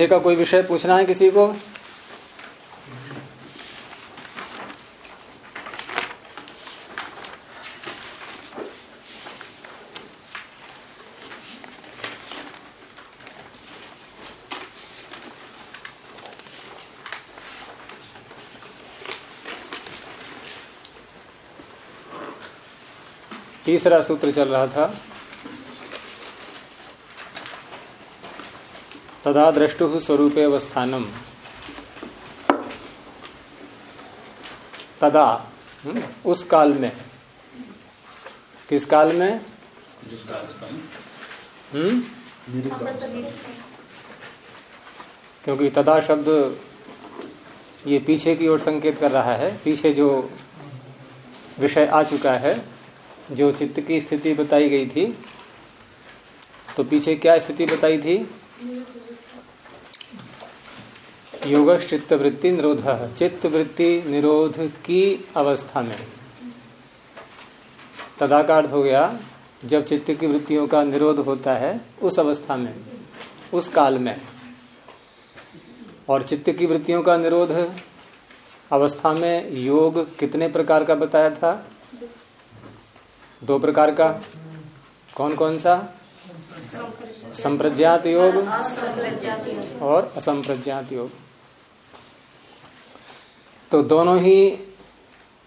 पीछे का कोई विषय पूछना है किसी को? तीसरा सूत्र चल रहा था। तदा द्रष्टु स्वरूपे अवस्थानम तदा हम्म, उस काल में। किस काल में? हम्म? क्योंकि तदा शब्द ये पीछे की ओर संकेत कर रहा है। पीछे जो विषय आ चुका है जो चित्त की स्थिति बताई गई थी तो पीछे क्या स्थिति बताई थी? योग चित्त वृत्ति निरोध। चित्त वृत्ति निरोध की अवस्था में। तदा का अर्थ हो गया। जब चित्त की वृत्तियों का निरोध होता है उस अवस्था में उस काल में। और चित्त की वृत्तियों का निरोध अवस्था में योग कितने प्रकार का बताया था? दो प्रकार का। कौन कौन सा? संप्रज्ञात योग। और असंप्रज्ञात योग। तो दोनों ही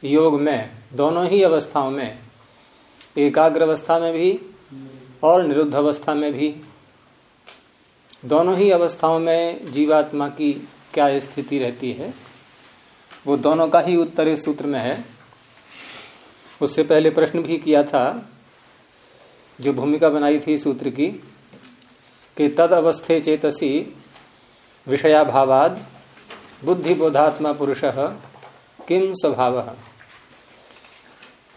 योग में, दोनों ही अवस्थाओं में, एकाग्र अवस्था में भी और निरुद्ध अवस्था में भी, दोनों ही अवस्थाओं में जीवात्मा की क्या स्थिति रहती है, वो दोनों का ही उत्तर इस सूत्र में है। उससे पहले प्रश्न भी किया था, जो भूमिका बनाई थी सूत्र की, कि तद अवस्थे चेतसी विषयाभावाद बुद्धि बोधात्मा पुरुष किम स्वभाव?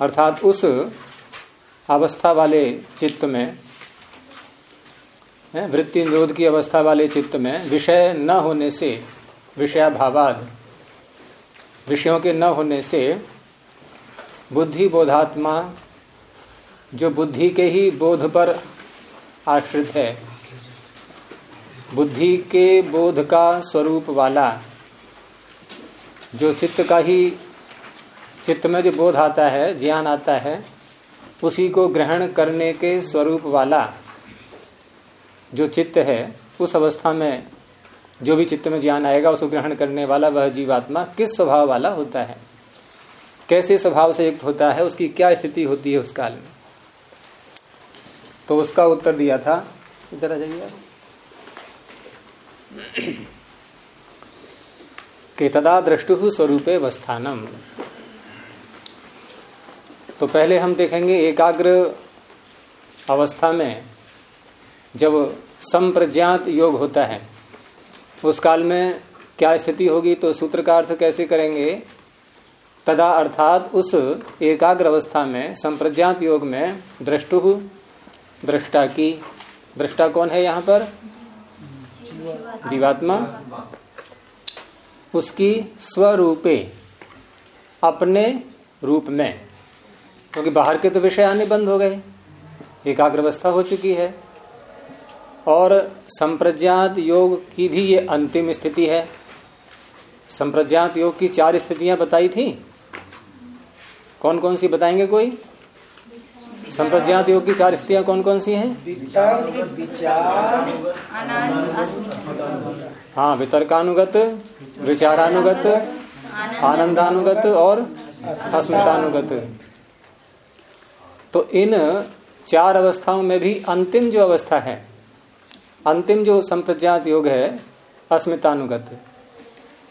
अर्थात उस अवस्था वाले चित्त में वृत्ति निरोध की अवस्था वाले चित्त में विषय न होने से, विषयाभावाद, विषयों के न होने से बुद्धि बोधात्मा जो बुद्धि के ही बोध पर आश्रित है, बुद्धि के बोध का स्वरूप वाला जो चित्त का ही चित्त में जो बोध आता है, ज्ञान आता है, उसी को ग्रहण करने के स्वरूप वाला जो चित्त है, उस अवस्था में जो भी चित्त में ज्ञान आएगा, उसको ग्रहण करने वाला वह जीवात्मा किस स्वभाव वाला होता है? कैसे स्वभाव से युक्त होता है? उसकी क्या स्थिति होती है उस काल में? तो उसका उत्तर दिया था। इधर आ जाइए कि तदा दृष्टु स्वरूपे अवस्थानम तो पहले हम देखेंगे एकाग्र अवस्था में जब संप्रज्ञात योग होता है उस काल में क्या स्थिति होगी तो सूत्र का अर्थ कैसे करेंगे? तदा अर्थात उस एकाग्र अवस्था में संप्रज्ञात योग में दृष्टु दृष्टा की दृष्टा कौन है यहाँ पर? जीवात्मा। उसकी स्वरूपे, अपने रूप में। क्योंकि तो बाहर के तो विषय आने बंद हो गए एकाग्र अवस्था हो चुकी है। और संप्रज्ञात योग की भी ये अंतिम स्थिति है। संप्रज्ञात योग की चार स्थितियाँ बताई थी। कौन कौन सी बताएँगे कोई? संप्रज्ञात योग की चार स्थितियाँ कौन कौन सी हैं? हाँ वितर्कानुगत विचारानुगत आनंदानुगत और अस्मितानुगत। तो इन चार अवस्थाओं में भी अंतिम जो अवस्था है अंतिम जो संप्रज्ञात योग है अस्मितानुगत।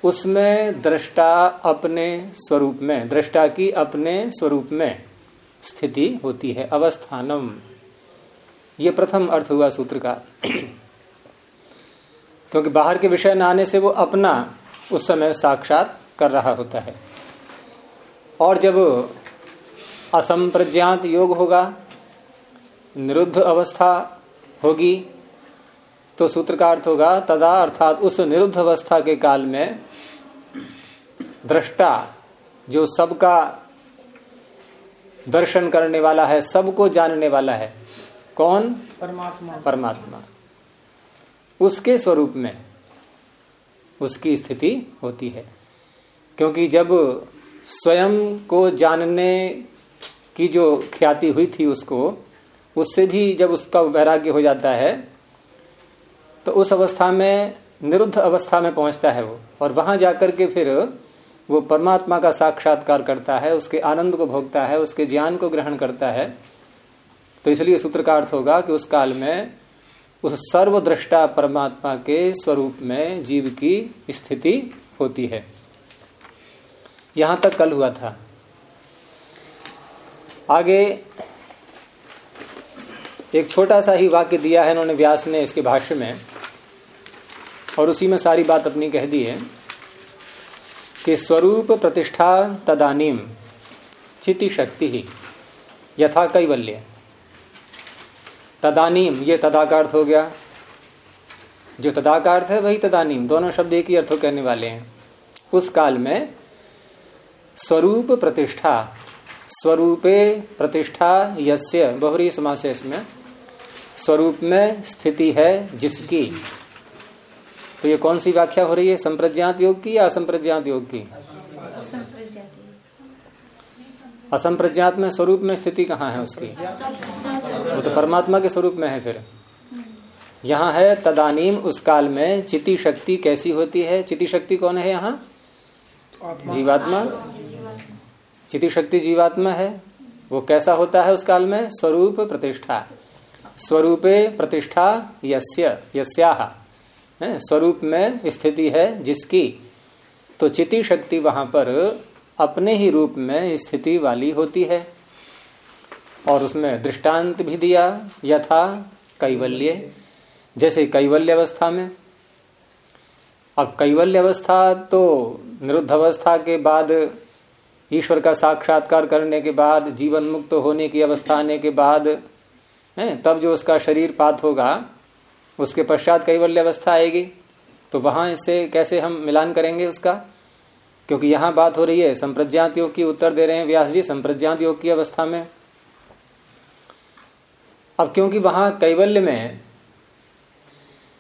उसमें दृष्टा अपने स्वरूप में दृष्टा की अपने स्वरूप में। स्थिति होती है, अवस्थानम। ये प्रथम अर्थ हुआ सूत्र का। क्योंकि बाहर के विषय न आने से वो अपना उस समय साक्षात कर रहा होता है। और जब असंप्रज्ञात योग होगा, निरुद्ध अवस्था होगी तो सूत्र का अर्थ होगा, तदा अर्थात उस निरुद्ध अवस्था के काल में दृष्टा, जो सबका दर्शन करने वाला है सबको जानने वाला है। कौन? परमात्मा। परमात्मा। उसके स्वरूप में उसकी स्थिति होती है। क्योंकि जब स्वयं को जानने की जो ख्याति हुई थी उसको उससे भी जब उसका वैराग्य हो जाता है तो उस अवस्था में निरुद्ध अवस्था में पहुँचता है वो। और वहाँ जाकर के फिर वो परमात्मा का साक्षात्कार करता है, उसके आनंद को भोगता है, उसके ज्ञान को ग्रहण करता है। तो इसलिए सूत्र का अर्थ होगा कि उस काल में, उस सर्वद्रष्टा परमात्मा के स्वरूप में जीव की स्थिति होती है। यहाँ तक कल हुआ था। आगे एक छोटा सा ही वाक्य दिया है इन्होंने व्यास ने इसके भाष्य में, और उसी में सारी बात अपनी कह दी है। कि स्वरूप प्रतिष्ठा तदानीम चिति शक्ति ही, यथा कैवल्य। तदानीम, ये तदाकार्थ हो गया। जो तदाकार्थ है, वही तदानीम। दोनों शब्द एक ही अर्थों कहने वाले हैं। उस काल में स्वरूप प्रतिष्ठा, स्वरूपे प्रतिष्ठा यस्य, बहुरी समास इसमें, स्वरूप में स्थिति है जिसकी। तो ये कौन सी व्याख्या हो रही है? संप्रज्ञात योग की या असंप्रज्ञात योग की? असंप्रज्ञात में स्वरूप में स्थिति कहाँ है उसकी? वो तो परमात्मा के स्वरूप में है फिर। यहाँ है, तदानीम उस काल में चिति शक्ति कैसी होती है? चिति शक्ति कौन है यहाँ? जीवात्मा। चिति शक्ति जीवात्मा है। वो कैसा होता है उस काल में? स्वरूप प्रतिष्ठा। स्वरूपे प्रतिष्ठा यस्य यस्याह स्वरूप में स्थिति है जिसकी। तो चिति शक्ति वहाँ पर अपने ही रूप में स्थिति वाली होती है। और उसमें दृष्टांत भी दिया, यथा कैवल्य, जैसे कैवल्य अवस्था में। अब कैवल्य अवस्था तो निरुद्ध अवस्था के बाद, ईश्वर का साक्षात्कार करने के बाद, जीवन मुक्त होने की अवस्था आने के बाद, है, तब जो उसका शरीर पात होगा उसके पश्चात कैवल्य अवस्था आएगी। तो वहाँ इससे कैसे हम मिलान करेंगे उसका? क्योंकि यहाँ बात हो रही है संप्रज्ञात योग की उत्तर दे रहे हैं व्यास जी संप्रज्ञात योग की अवस्था में। अब क्योंकि वहाँ कैवल्य में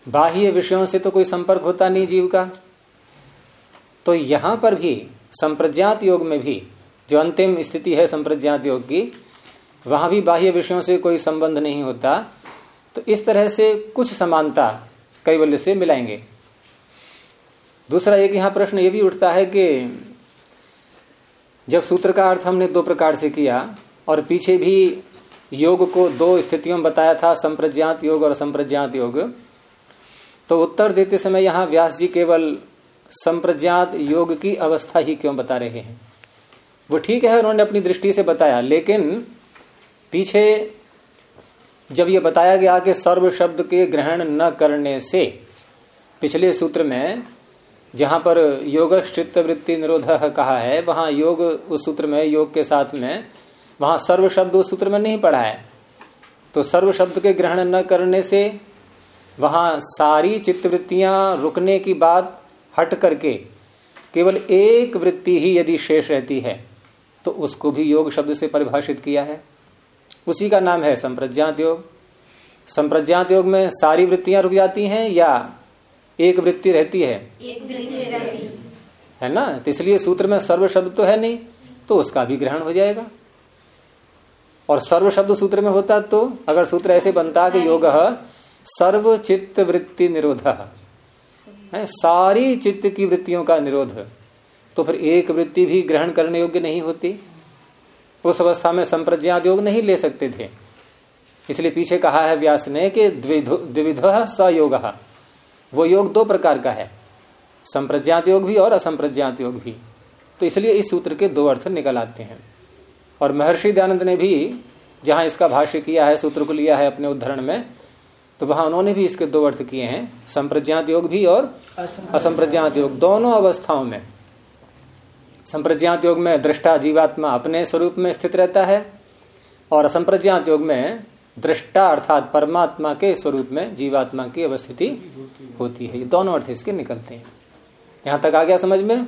बाह्य विषयों से तो कोई संपर्क होता नहीं जीव का। तो यहाँ पर भी संप्रज्ञात योग में भी, जो अंतिम स्थिति है संप्रज्ञात योग की, वहाँ भी बाह्य विषयों से कोई संबंध नहीं होता। तो इस तरह से कुछ समानता कैवल्य से मिलाएँगे। दूसरा एक यहाँ प्रश्न ये भी उठता है कि जब सूत्र का अर्थ हमने दो प्रकार से किया और पीछे भी योग को दो स्थितियों में बताया था, संप्रज्ञात योग और संप्रज्ञात योग तो उत्तर देते समय यहाँ व्यास जी केवल संप्रज्ञात योग की अवस्था ही क्यों बता रहे हैं? वो ठीक है, उन्होंने अपनी दृष्टि से बताया, लेकिन पीछे जब ये बताया गया कि सर्व शब्द के ग्रहण न करने से, पिछले सूत्र में जहाँ पर योग वृत्ति निरोध कहा है, वहाँ योग उस सूत्र में, योग के साथ में, वहाँ सर्व शब्द उस सूत्र में नहीं पढ़ा है। तो सर्व शब्द के ग्रहण न करने से, वहाँ सारी चित्तवृत्तियाँ रुकने की बात हट करके केवल एक वृत्ति ही यदि शेष रहती है तो उसको भी योग शब्द से परिभाषित किया है। उसी का नाम है संप्रज्ञात योग। संप्रज्ञात योग में सारी वृत्तियाँ रुक जाती हैं या एक वृत्ति रहती है? एक वृत्ति रहती है। ना? तो इसलिए सूत्र में सर्व शब्द तो है नहीं तो उसका भी ग्रहण हो जाएगा। और सर्व शब्द सूत्र में होता तो अगर सूत्र ऐसे बनता कि योग सर्व चित्त वृत्ति निरोध। है? सारी चित्त की वृत्तियों का निरोध। तो फिर एक वृत्ति भी ग्रहण करने योग्य नहीं होती। उस अवस्था में संप्रज्ञात योग नहीं ले सकते थे। इसलिए पीछे कहा है व्यास ने कि द्विविध योग। वो योग दो प्रकार का है। संप्रज्ञात योग भी और असंप्रज्ञात योग भी। तो इसलिए इस सूत्र के दो अर्थ निकल आते हैं। और महर्षि दयानंद ने भी जहाँ इसका भाष्य किया है सूत्र को लिया है अपने उदाहरण में तो वहाँ उन्होंने भी इसके दो अर्थ किए हैं। संप्रज्ञात योग भी और असंप्रज्ञात योग दोनों अवस्थाओं में। संप्रज्ञात योग में दृष्टा जीवात्मा अपने स्वरूप में स्थित रहता है और असंप्रज्ञात योग में दृष्टा अर्थात परमात्मा के स्वरूप में जीवात्मा की अवस्थिति होती है। ये दोनों अर्थ इसके निकलते हैं। यहाँ तक आ गया समझ में?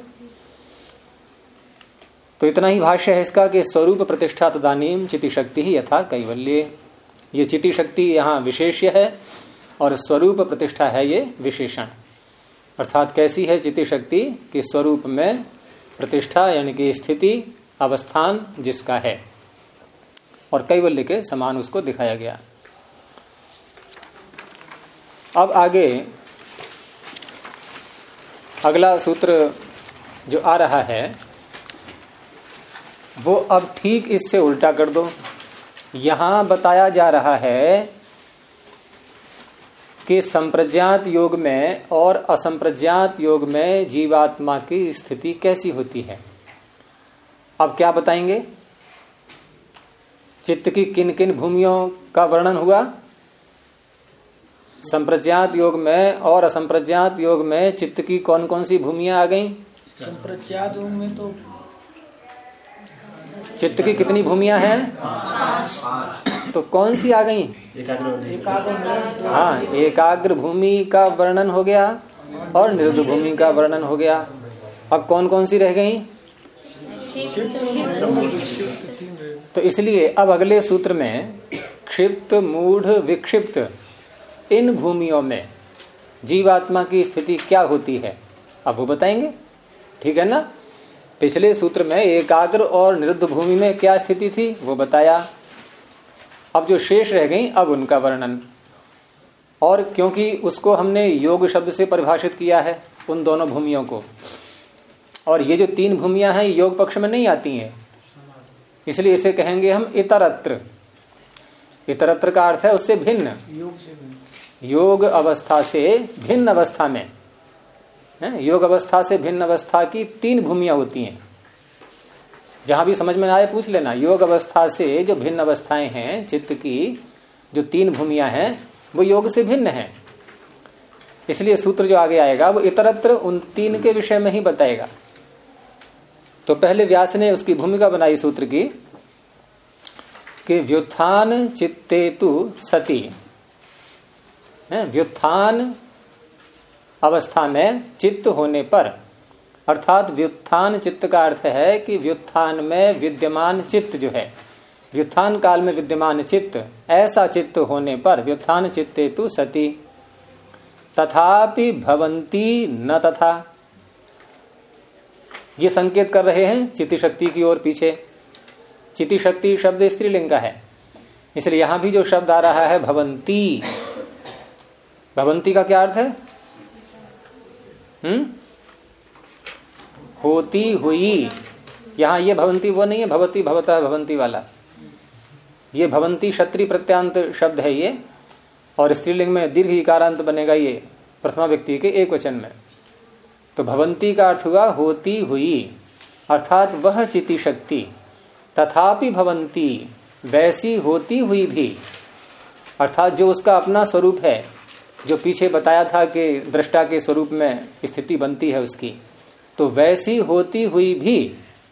तो इतना ही भाष्य है इसका कि स्वरूप प्रतिष्ठा तदानीम चिति शक्ति ही यथा कैवल्य। ये चिति शक्ति यहाँ विशेष्य है और स्वरूप प्रतिष्ठा है ये विशेषण। अर्थात कैसी है चिति शक्ति कि स्वरूप में प्रतिष्ठा यानी कि स्थिति, अवस्थान जिसका है। और कई कैवल्य के समान उसको दिखाया गया। अब आगे, अगला सूत्र जो आ रहा है, वो अब ठीक इससे उल्टा कर दो। यहाँ बताया जा रहा है कि संप्रज्ञात योग में और असंप्रज्ञात योग में जीवात्मा की स्थिति कैसी होती है? अब क्या बताएँगे? चित्त की किन किन भूमियों का वर्णन हुआ? संप्रज्ञात योग में और असंप्रज्ञात योग में चित्त की कौन कौन सी भूमिया आ गई? संप्रज्ञात योग में तो चित्त की कितनी भूमिया है? तो कौन सी आ गई? हाँ एकाग्र भूमि का वर्णन हो गया और निरुद्ध भूमि का वर्णन हो गया। अब कौन कौन सी रह गई? तो इसलिए अब अगले सूत्र में क्षिप्त, मूढ़, विक्षिप्त, इन भूमियों में जीवात्मा की स्थिति क्या होती है, अब वो बताएँगे। ठीक है ना? पिछले सूत्र में एकाग्र और निरुद्ध भूमि में क्या स्थिति थी? वो बताया। अब जो शेष रह गई अब उनका वर्णन। और क्योंकि उसको हमने योग शब्द से परिभाषित किया है उन दोनों भूमियों को। और ये जो तीन भूमिया हैं योग पक्ष में नहीं आती हैं। इसलिए इसे कहेंगे हम इतरत्र। इतरत्र का अर्थ है उससे भिन्न। योग से भी योग अवस्था से भिन्न अवस्था में। है योग अवस्था से भिन्न अवस्था की तीन भूमिया होती हैं। जहाँ भी समझ में आए, पूछ लेना। योग अवस्था से जो भिन्न अवस्थाएँ हैं, चित्त की जो तीन भूमिया हैं, वो योग से भिन्न है। इसलिए सूत्र जो आगे आएगा, वो इतरत्र उन तीन के विषय में ही बताएगा। तो पहले व्यास ने उसकी भूमिका बनाई सूत्र की, कि व्युत्थान चित्तेतु सती। है, व्युत्थान अवस्था में चित्त होने पर। अर्थात व्युत्थान चित्त का अर्थ है कि व्युत्थान में विद्यमान चित्त जो है। व्युत्थान काल में विद्यमान चित्त, ऐसा चित्त होने पर व्युत्थान चित्ते तु सती। तथापि भवंती न तथा। ये संकेत कर रहे हैं चिति शक्ति की ओर पीछे। चिति शक्ति शब्द स्त्रीलिंग का है। इसलिए यहाँ भी जो शब्द आ रहा है, भवंती। भवंती का क्या अर्थ है? हम्म? होती हुई। यहाँ ये भवंती, वो नहीं है, भवती, भवता, भवंती वाला। ये भवंती क्षत्रि प्रत्यांत शब्द है ये, और स्त्रीलिंग में दीर्घ इकारांत बनेगा ये प्रथमा व्यक्ति के एक वचन में। तो भवंती का अर्थ हुआ होती हुई, अर्थात वह चिति शक्ति, तथापि भवंती, वैसी होती हुई भी, अर्थात जो उसका अपना स्वरूप है जो पीछे बताया था कि दृष्टा के स्वरूप में स्थिति बनती है उसकी तो वैसी होती हुई भी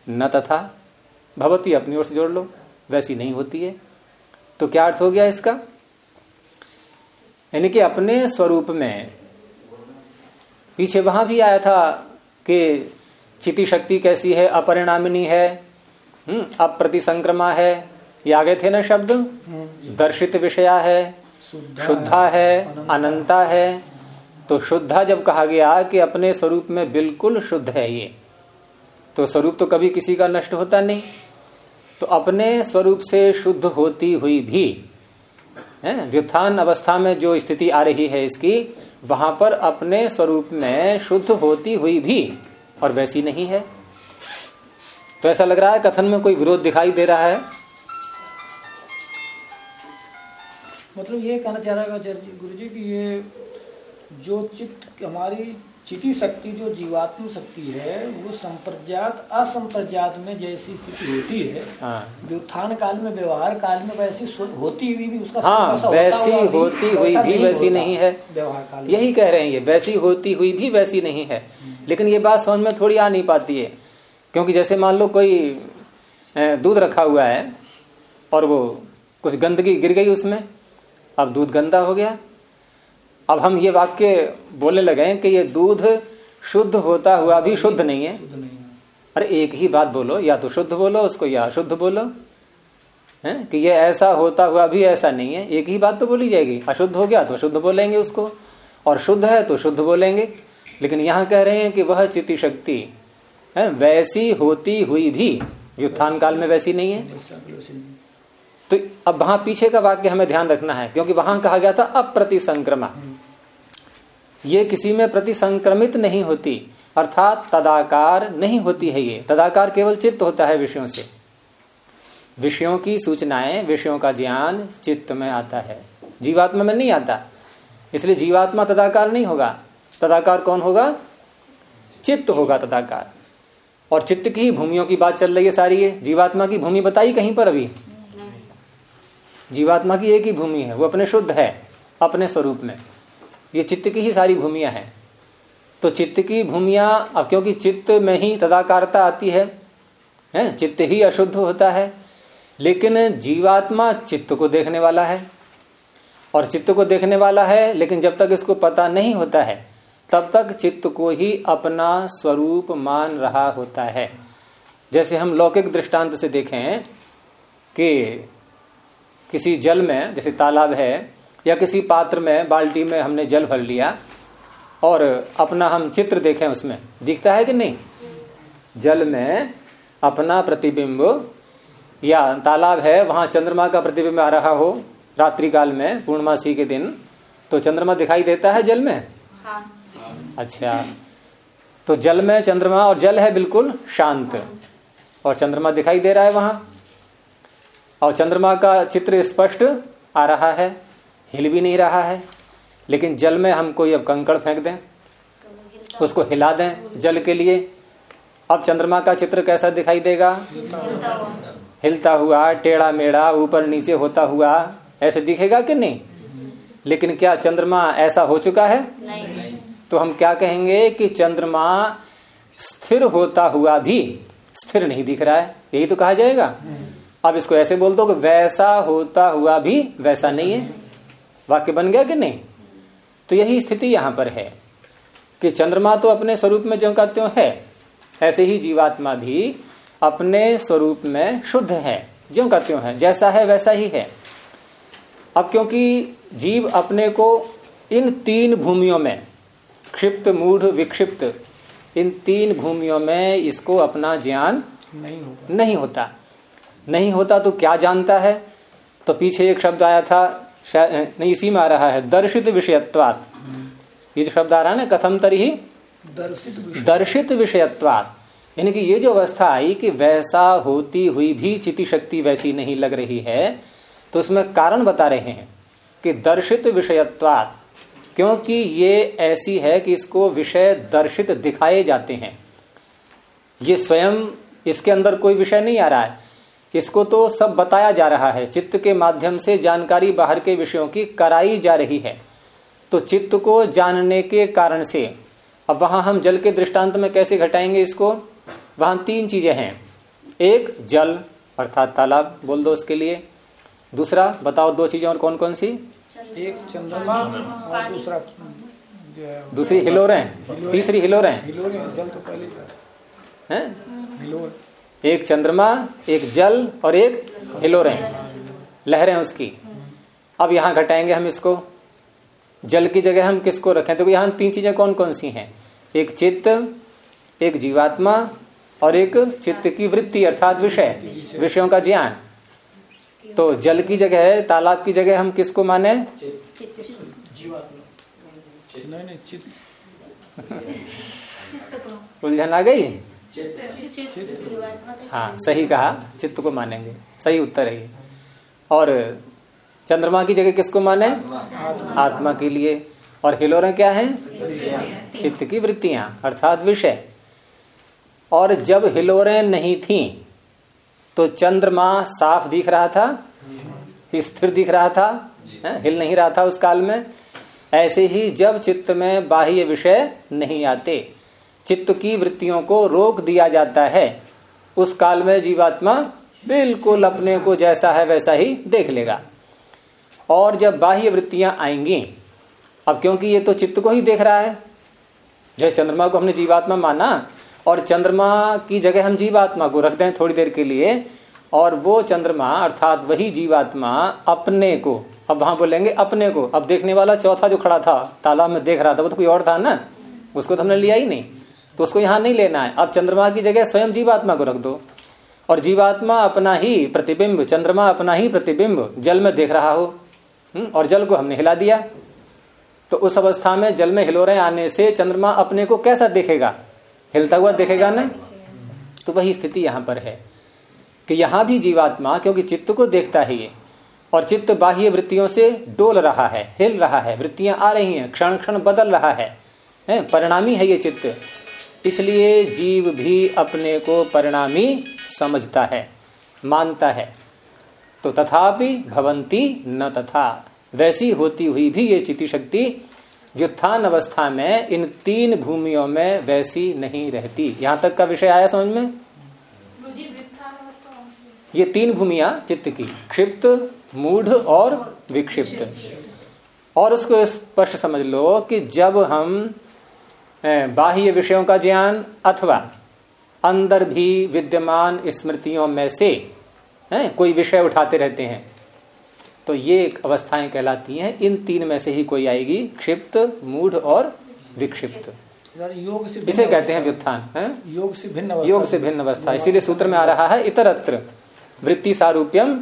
न तथा। भवती अपनी ओर से जोड़ लो वैसी नहीं होती है। तो क्या अर्थ हो गया इसका? यानी कि अपने स्वरूप में पीछे वहाँ भी आया था कि चिति शक्ति कैसी है अपरिणामिनी है हम्म अप्रतिसंक्रमा है ये आगे थे ना शब्द? दर्शित विषया है शुद्धा है। अनंता है। तो शुद्धा जब कहा गया कि अपने स्वरूप में बिल्कुल शुद्ध है ये तो स्वरूप तो कभी किसी का नष्ट होता नहीं। तो अपने स्वरूप से शुद्ध होती हुई भी है व्युत्थान अवस्था में जो स्थिति आ रही है इसकी वहाँ पर अपने स्वरूप में शुद्ध होती हुई भी और वैसी नहीं है। तो ऐसा लग रहा है कथन में कोई विरोध दिखाई दे रहा है। मतलब ये कहना चाह रहा है गुरु जी कि ये जो चित्त हमारी चिटी शक्ति जो जीवात्म शक्ति है वो संप्रज्ञात असंप्रज्ञात में जैसी स्थिति होती है हाँ। व्युत्थान काल में व्यवहार काल में वैसी होती हुई भी उसका हाँ, वैसा होता होती हुई भी वैसी नहीं है। व्यवहार काल यही कह रहे हैं ये वैसी होती हुई भी वैसी नहीं है। लेकिन ये बात समझ में थोड़ी आ नहीं पाती है क्योंकि जैसे मान लो कोई दूध रखा हुआ है और वो कुछ गंदगी गिर गई उसमें अब दूध गंदा हो गया। अब हम ये वाक्य बोलने लगे कि ये दूध शुद्ध होता हुआ भी शुद्ध नहीं है। अरे एक ही बात बोलो या तो शुद्ध बोलो उसको या अशुद्ध बोलो। है कि ये ऐसा होता हुआ भी ऐसा नहीं है। एक ही बात तो बोली जाएगी अशुद्ध हो गया तो शुद्ध बोलेंगे उसको और शुद्ध है तो शुद्ध बोलेंगे। लेकिन यहाँ कह रहे हैं कि वह चिति शक्ति है वैसी होती हुई भी व्युत्थान काल में वैसी नहीं है। तो अब वहाँ पीछे का वाक्य हमें ध्यान रखना है, क्योंकि वहाँ कहा गया था अप्रतिसंक्रमा। ये किसी में प्रतिसंक्रमित नहीं होती, अर्थात तदाकार नहीं होती है ये। तदाकार केवल चित्त होता है विषयों से। विषयों की सूचनाएँ, विषयों का ज्ञान चित्त में आता है। जीवात्मा में नहीं आता। इसलिए जीवात्मा तदाकार नहीं होगा। तदाकार कौन होगा? चित्त होगा तदाकार। और चित्त की भूमियों की बात चल रही है सारी है जीवात्मा की भूमि बताई कहीं पर अभी? जीवात्मा की एक ही भूमि है, वो अपने शुद्ध है, अपने स्वरूप में। ये चित्त की ही सारी भूमिया है। तो चित्त की भूमिया, अब क्योंकि चित्त में ही तदाकारता आती है है, चित्त ही अशुद्ध होता है, लेकिन जीवात्मा चित्त को देखने वाला है। और चित्त को देखने वाला है, लेकिन जब तक इसको पता नहीं होता है, तब तक चित्त को ही अपना स्वरूप मान रहा होता है। जैसे हम लौकिक दृष्टांत से देखें कि किसी जल में जैसे तालाब है या किसी पात्र में बाल्टी में हमने जल भर लिया और अपना हम चित्र देखें उसमें दिखता है कि नहीं? जल में अपना प्रतिबिंब या तालाब है वहाँ चंद्रमा का प्रतिबिंब आ रहा हो रात्रि काल में पूर्णमासी के दिन तो चंद्रमा दिखाई देता है जल में? हाँ। अच्छा। तो जल में चंद्रमा और जल है बिल्कुल शांत और चंद्रमा दिखाई दे रहा है वहाँ? और चंद्रमा का चित्र स्पष्ट आ रहा है, हिल भी नहीं रहा है, लेकिन जल में हम कोई अब कंकड़ फेंक दें, उसको हिला दें जल के लिए। अब चंद्रमा का चित्र कैसा दिखाई देगा? हिलता हुआ, टेढ़ा मेढ़ा, ऊपर नीचे होता हुआ, ऐसे दिखेगा कि नहीं? लेकिन क्या चंद्रमा ऐसा हो चुका है? नहीं तो हम क्या कहेंगे कि चंद्रमा स्थिर होता हुआ भी स्थिर नहीं दिख रहा है। यही तो कहा जाएगा। अब इसको ऐसे बोल दो कि वैसा होता हुआ भी वैसा नहीं है। वाक्य बन गया कि नहीं? तो यही स्थिति यहाँ पर है कि चंद्रमा तो अपने स्वरूप में जो का त्यों है ऐसे ही जीवात्मा भी अपने स्वरूप में शुद्ध है ज्यो का त्यों है जैसा है वैसा ही है। अब क्योंकि जीव अपने को इन तीन भूमियों में क्षिप्त मूढ़ विक्षिप्त इन तीन भूमियों में इसको अपना ज्ञान नहीं होगा नहीं होता। नहीं होता तो क्या जानता है? तो पीछे एक शब्द आया था नहीं इसी में आ रहा है दर्शित विषयत्वात। ये जो शब्द आ रहा है ना कथम तरी दर्शित दर्शित विषयत्वात। यानी कि ये जो अवस्था आई कि वैसा होती हुई भी चिति शक्ति वैसी नहीं लग रही है तो उसमें कारण बता रहे हैं कि दर्शित विषयत्वात क्योंकि ये ऐसी है कि इसको विषय दर्शित दिखाए जाते हैं। ये स्वयं इसके अंदर कोई विषय नहीं आ रहा है। इसको तो सब बताया जा रहा है। चित्त के माध्यम से जानकारी बाहर के विषयों की कराई जा रही है। तो चित्त को जानने के कारण से अब वहाँ हम जल के दृष्टांत में कैसे घटाएँगे इसको? वहाँ तीन चीज़ें हैं। एक जल अर्थात तालाब बोल दो उसके लिए। दूसरा बताओ दो चीज़ें और कौन कौन सी? एक चंद्रमा और दूसरा दूसरी हिलोरें। तीसरी हिलोरें। हिलोरे जल तो पहले हैं? हिलोर। एक चंद्रमा एक जल और एक हिलोरें। लहरें उसकी। अब यहाँ घटाएँगे हम इसको। जल की जगह हम किसको रखें? तो यहाँ तीन चीज़ें कौन कौन सी हैं। एक चित्त एक जीवात्मा और एक चित्त की वृत्ति अर्थात विषय विषयों का ज्ञान। तो जल की जगह है तालाब की जगह हम किसको माने? उलझन आ गई? हाँ सही कहा। चित्त को मानेंगे। सही उत्तर है और चंद्रमा की जगह किसको माने? आत्मा के लिए। और हिलोरे क्या है? चित्त की वृत्तियाँ, अर्थात विषय। और जब हिलोरें नहीं थी तो चंद्रमा साफ़ दिख रहा था, स्थिर दिख रहा था हिल नहीं रहा था उस काल में। ऐसे ही जब चित्त में बाह्य विषय नहीं आते चित्त की वृत्तियों को रोक दिया जाता है। उस काल में जीवात्मा बिल्कुल अपने को जैसा है वैसा ही देख लेगा। और जब बाह्य वृत्तियाँ आएँगी, अब क्योंकि ये तो चित्त को ही देख रहा है, जैसे चंद्रमा को हमने जीवात्मा माना, और चंद्रमा की जगह हम जीवात्मा को रख दें थोड़ी देर के लिए, और वो चंद्रमा, अर्थात वही जीवात्मा अपने को, अब वहाँ बोलेंगे अपने को, अब देखने वाला चौथा जो खड़ा था, तालाब में देख रहा था, वो तो कोई और था ना? उसको तो हमने लिया ही नहीं। तो उसको यहाँ नहीं लेना है। अब चंद्रमा की जगह स्वयं जीवात्मा को रख दो। और जीवात्मा अपना ही प्रतिबिंब चंद्रमा अपना ही प्रतिबिंब जल में देख रहा हो। हम्म, और जल को हमने हिला दिया। तो उस अवस्था में जल में हिलोरे आने से चंद्रमा अपने को कैसा देखेगा? हिलता हुआ देखेगा ना? तो वही स्थिति यहाँ पर है कि यहाँ भी जीवात्मा क्योंकि चित्त को देखता ही है और चित्त बाह्य वृत्तियों से डोल रहा है हिल रहा है। वृत्तियाँ आ रही हैं क्षण क्षण बदल रहा है परिणामी है ये चित्त। इसलिए जीव भी अपने को परिणामी समझता है मानता है। तो तथापि भवंती न तथा। वैसी होती हुई भी ये चिति शक्ति व्युत्थान अवस्था में इन तीन भूमियों में वैसी नहीं रहती। यहाँ तक का विषय आया समझ में? ये तीन भूमिया चित्त की क्षिप्त मूढ़ और विक्षिप्त। और उसको स्पष्ट समझ लो कि जब हम बाह्य विषयों का ज्ञान अथवा अंदर भी विद्यमान स्मृतियों में से है, कोई विषय उठाते रहते हैं। तो ये अवस्थाएँ कहलाती हैं इन तीन में से ही कोई आएगी क्षिप्त मूढ़ और विक्षिप्त। योग से इसे कहते हैं व्युत्थान है? योग से भिन्न योग से भिन्न अवस्था इसीलिए सूत्र में आ रहा है इतरत्र वृत्ति सारूप्यम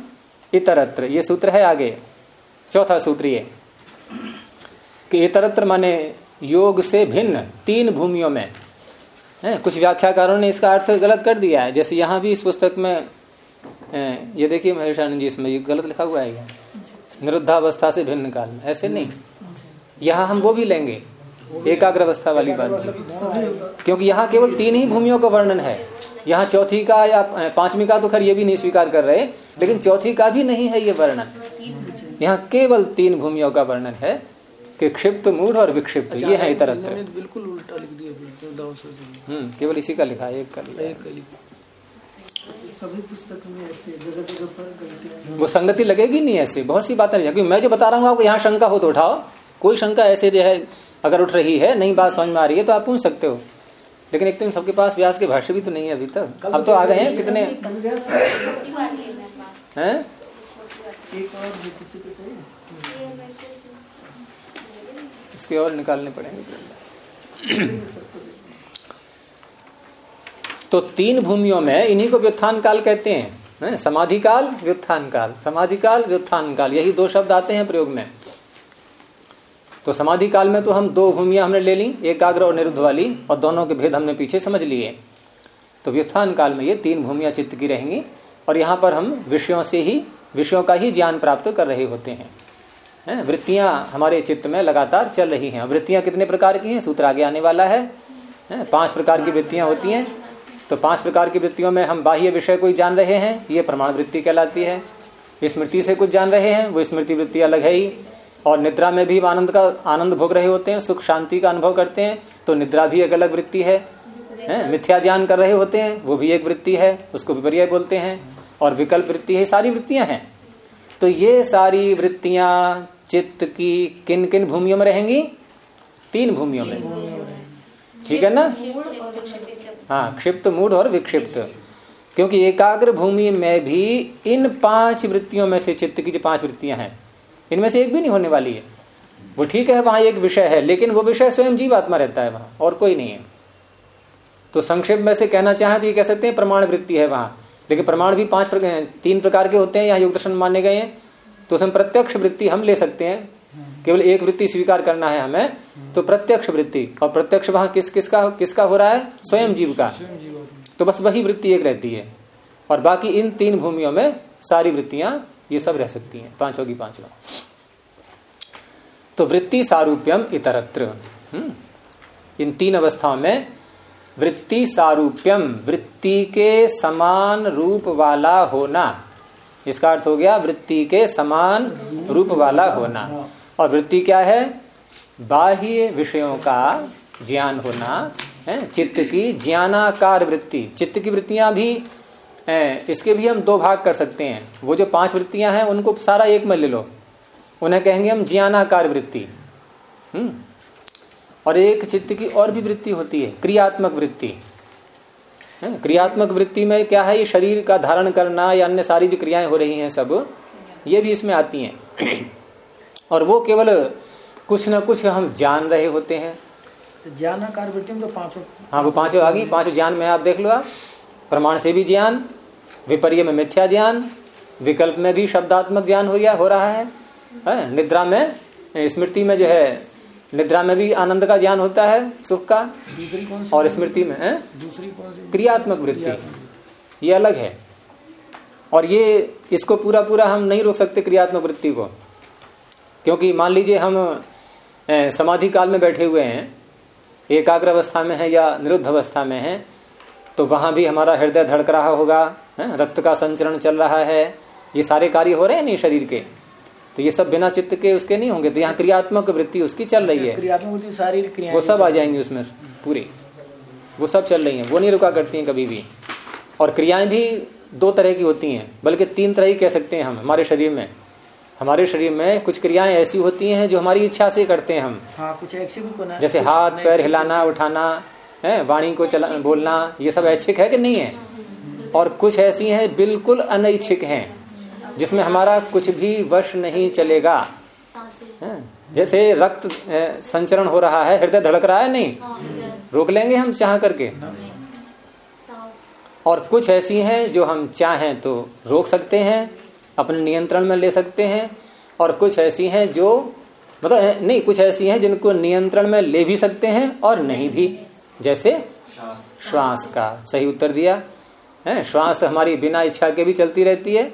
इतरत्र ये सूत्र है आगे चौथा सूत्र ये कि इतरत्र माने योग से भिन्न तीन भूमियों में। है, कुछ व्याख्याकारों ने इसका अर्थ गलत कर दिया है। जैसे यहाँ भी इस पुस्तक में ये देखिए महेश आनंद जी, इसमें गलत लिखा हुआ है निरुद्धावस्था से भिन्न काल। ऐसे नहीं। यहाँ हम वो भी लेंगे एकाग्र अवस्था वाली बात क्योंकि यहाँ केवल तीन ही भूमियों का वर्णन है। यहाँ चौथी का या पांचवी का तो खैर ये भी नहीं स्वीकार कर रहे, लेकिन चौथी का भी नहीं है ये वर्णन। यहाँ केवल तीन भूमियों का वर्णन है। कि क्षिप्त मूढ़ और विक्षिप्त ये है इतर बिल्कुल उल्टा लिख दिया हम्म केवल इसी का लिखा है एक का लिखा। सभी पुस्तक में ऐसे जगह जगह पर वो संगति लगेगी नहीं ऐसे बहुत सी बातें क्योंकि मैं जो बता रहा हूँ आपको यहाँ शंका हो तो उठाओ। कोई शंका ऐसे जो है अगर उठ रही है नई बात समझ में आ रही है तो आप पूछ सकते हो। लेकिन एक तो सबके पास व्यास के भाष्य भी तो नहीं है अभी तक। अब तो आ गए हैं कितने हैं? इसके और निकालने पड़ेंगे। तो तीन भूमियों में इन्हीं को व्युत्थान काल कहते हैं? समाधि काल, व्युत्थान काल। समाधि काल, व्युत्थान काल, यही दो शब्द आते हैं प्रयोग में। तो समाधि काल में तो हम दो भूमिया हमने ले ली, एकाग्र और निरुद्ध वाली, और दोनों के भेद हमने पीछे समझ लिए। तो व्युत्थान काल में ये तीन भूमिया चित्त की रहेंगी, और यहाँ पर हम विषयों से ही, विषयों का ही ज्ञान प्राप्त कर रहे होते हैं। वृत्तियाँ हमारे चित्त में लगातार चल रही हैं। वृत्तियाँ कितने प्रकार की हैं? सूत्र आगे आने वाला है। पाँच प्रकार की वृत्तियाँ होती हैं। तो पाँच प्रकार की वृत्तियों में हम बाह्य विषय को ही जान रहे हैं? ये प्रमाण वृत्ति कहलाती है। स्मृति से कुछ जान रहे हैं? वो स्मृति वृत्ति अलग है ही। और निद्रा में भी आनंद का आनंद भोग रहे होते हैं सुख शांति का अनुभव करते हैं तो निद्रा भी एक अलग वृत्ति है, है? मिथ्या ज्ञान कर रहे होते हैं वो भी एक वृत्ति है उसको विपर्य बोलते हैं। और विकल्प वृत्ति है सारी वृत्तियाँ हैं। तो ये सारी वृत्तियाँ चित्त की किन किन भूमियों में रहेंगी? तीन भूमियों में। ठीक है ना? हाँ क्षिप्त मूड और विक्षिप्त। क्योंकि एकाग्र भूमि में भी इन पाँच वृत्तियों में से चित्त की जो पाँच वृत्तियाँ हैं, इनमें से एक भी नहीं होने वाली है। वो ठीक है, वहाँ एक विषय है, लेकिन वो विषय स्वयं जीवात्मा रहता है वहाँ, और कोई नहीं है। तो संक्षेप में से कहना चाहे तो ये कह सकते हैं, प्रमाण वृत्ति है वहाँ। लेकिन प्रमाण भी पाँच प्रकार, तीन प्रकार के होते हैं, यहाँ योग दर्शन माने गए हैं। तो उसमें प्रत्यक्ष वृत्ति हम ले सकते हैं। केवल एक वृत्ति स्वीकार करना है हमें तो प्रत्यक्ष वृत्ति। और प्रत्यक्ष वहाँ किस किसका किसका हो रहा है? स्वयं जीव का। तो बस वही वृत्ति एक रहती है। और बाकी इन तीन भूमियों में सारी वृत्तियाँ ये सब रह सकती हैं। पाँचों की पाँचों। तो वृत्ति सारूप्यम इतरत्र। हम्म, इन तीन अवस्थाओं में वृत्ति सारूप्यम वृत्ति के समान रूप वाला होना। इसका अर्थ हो गया वृत्ति के समान रूप वाला होना। और वृत्ति क्या है? बाह्य विषयों का ज्ञान होना है? चित्त की ज्ञानाकार वृत्ति। चित्त की वृत्तियाँ भी है, इसके भी हम दो भाग कर सकते हैं। वो जो पाँच वृत्तियाँ हैं उनको सारा एक में ले लो। उन्हें कहेंगे हम ज्ञानाकार वृत्ति। हम्म? और एक चित्त की और भी वृत्ति होती है क्रियात्मक वृत्ति। क्रियात्मक वृत्ति में क्या है? ये शरीर का धारण करना या अन्य सारी जो क्रियाएँ हो रही हैं सब ये भी इसमें आती हैं। और वो केवल कुछ न कुछ हम जान रहे होते हैं। तो ज्ञानाकार वृत्ति में तो पाँचों हाँ वो पाँचों आ गई। पाँचों ज्ञान में आप देख लो आप। प्रमाण से भी ज्ञान विपर्य में मिथ्या ज्ञान विकल्प में भी शब्दात्मक ज्ञान हो गया हो रहा है, है? निद्रा में स्मृति में जो है निद्रा में भी आनंद का ज्ञान होता है सुख का। दूसरी कौन सी और स्मृति में है? दूसरी कौन सी क्रियात्मक वृत्ति। ये अलग है। और ये इसको पूरा पूरा हम नहीं रोक सकते क्रियात्मक वृत्ति को। क्योंकि मान लीजिए हम समाधि काल में बैठे हुए हैं एकाग्र अवस्था में है या निरुद्ध अवस्था में है तो वहाँ भी हमारा हृदय धड़क रहा होगा है? रक्त का संचरण चल रहा है। ये सारे कार्य हो रहे हैं नहीं शरीर के? तो ये सब बिना चित्त के उसके नहीं होंगे तो यहाँ क्रियात्मक वृत्ति उसकी चल रही है। क्रियात्मक शारीरिक क्रिया वो सब आ जाएँगे उसमें पूरी। वो सब चल रही है वो नहीं रुका करती हैं कभी भी। और क्रियाएँ भी दो तरह की होती हैं बल्कि तीन तरह की कह सकते हैं हम हमारे शरीर में। हमारे शरीर में कुछ क्रियाएँ ऐसी होती हैं जो हमारी इच्छा से करते हैं हम। हाँ कुछ भी कोना जैसे हाथ पैर हिलाना उठाना है वाणी को चला बोलना ये सब ऐच्छिक है कि नहीं है? और कुछ ऐसी हैं बिल्कुल अनैच्छिक हैं। जिसमें हमारा कुछ भी वश नहीं चलेगा। जैसे रक्त संचरण हो रहा है हृदय धड़क रहा है नहीं? रोक लेंगे हम चाह करके। और कुछ ऐसी हैं जो हम चाहें तो रोक सकते हैं अपने नियंत्रण में ले सकते हैं और कुछ ऐसी हैं जो मतलब नहीं कुछ ऐसी हैं जिनको नियंत्रण में ले भी सकते हैं और नहीं भी। जैसे श्वास का। सही उत्तर दिया। है श्वास हमारी बिना इच्छा के भी चलती रहती है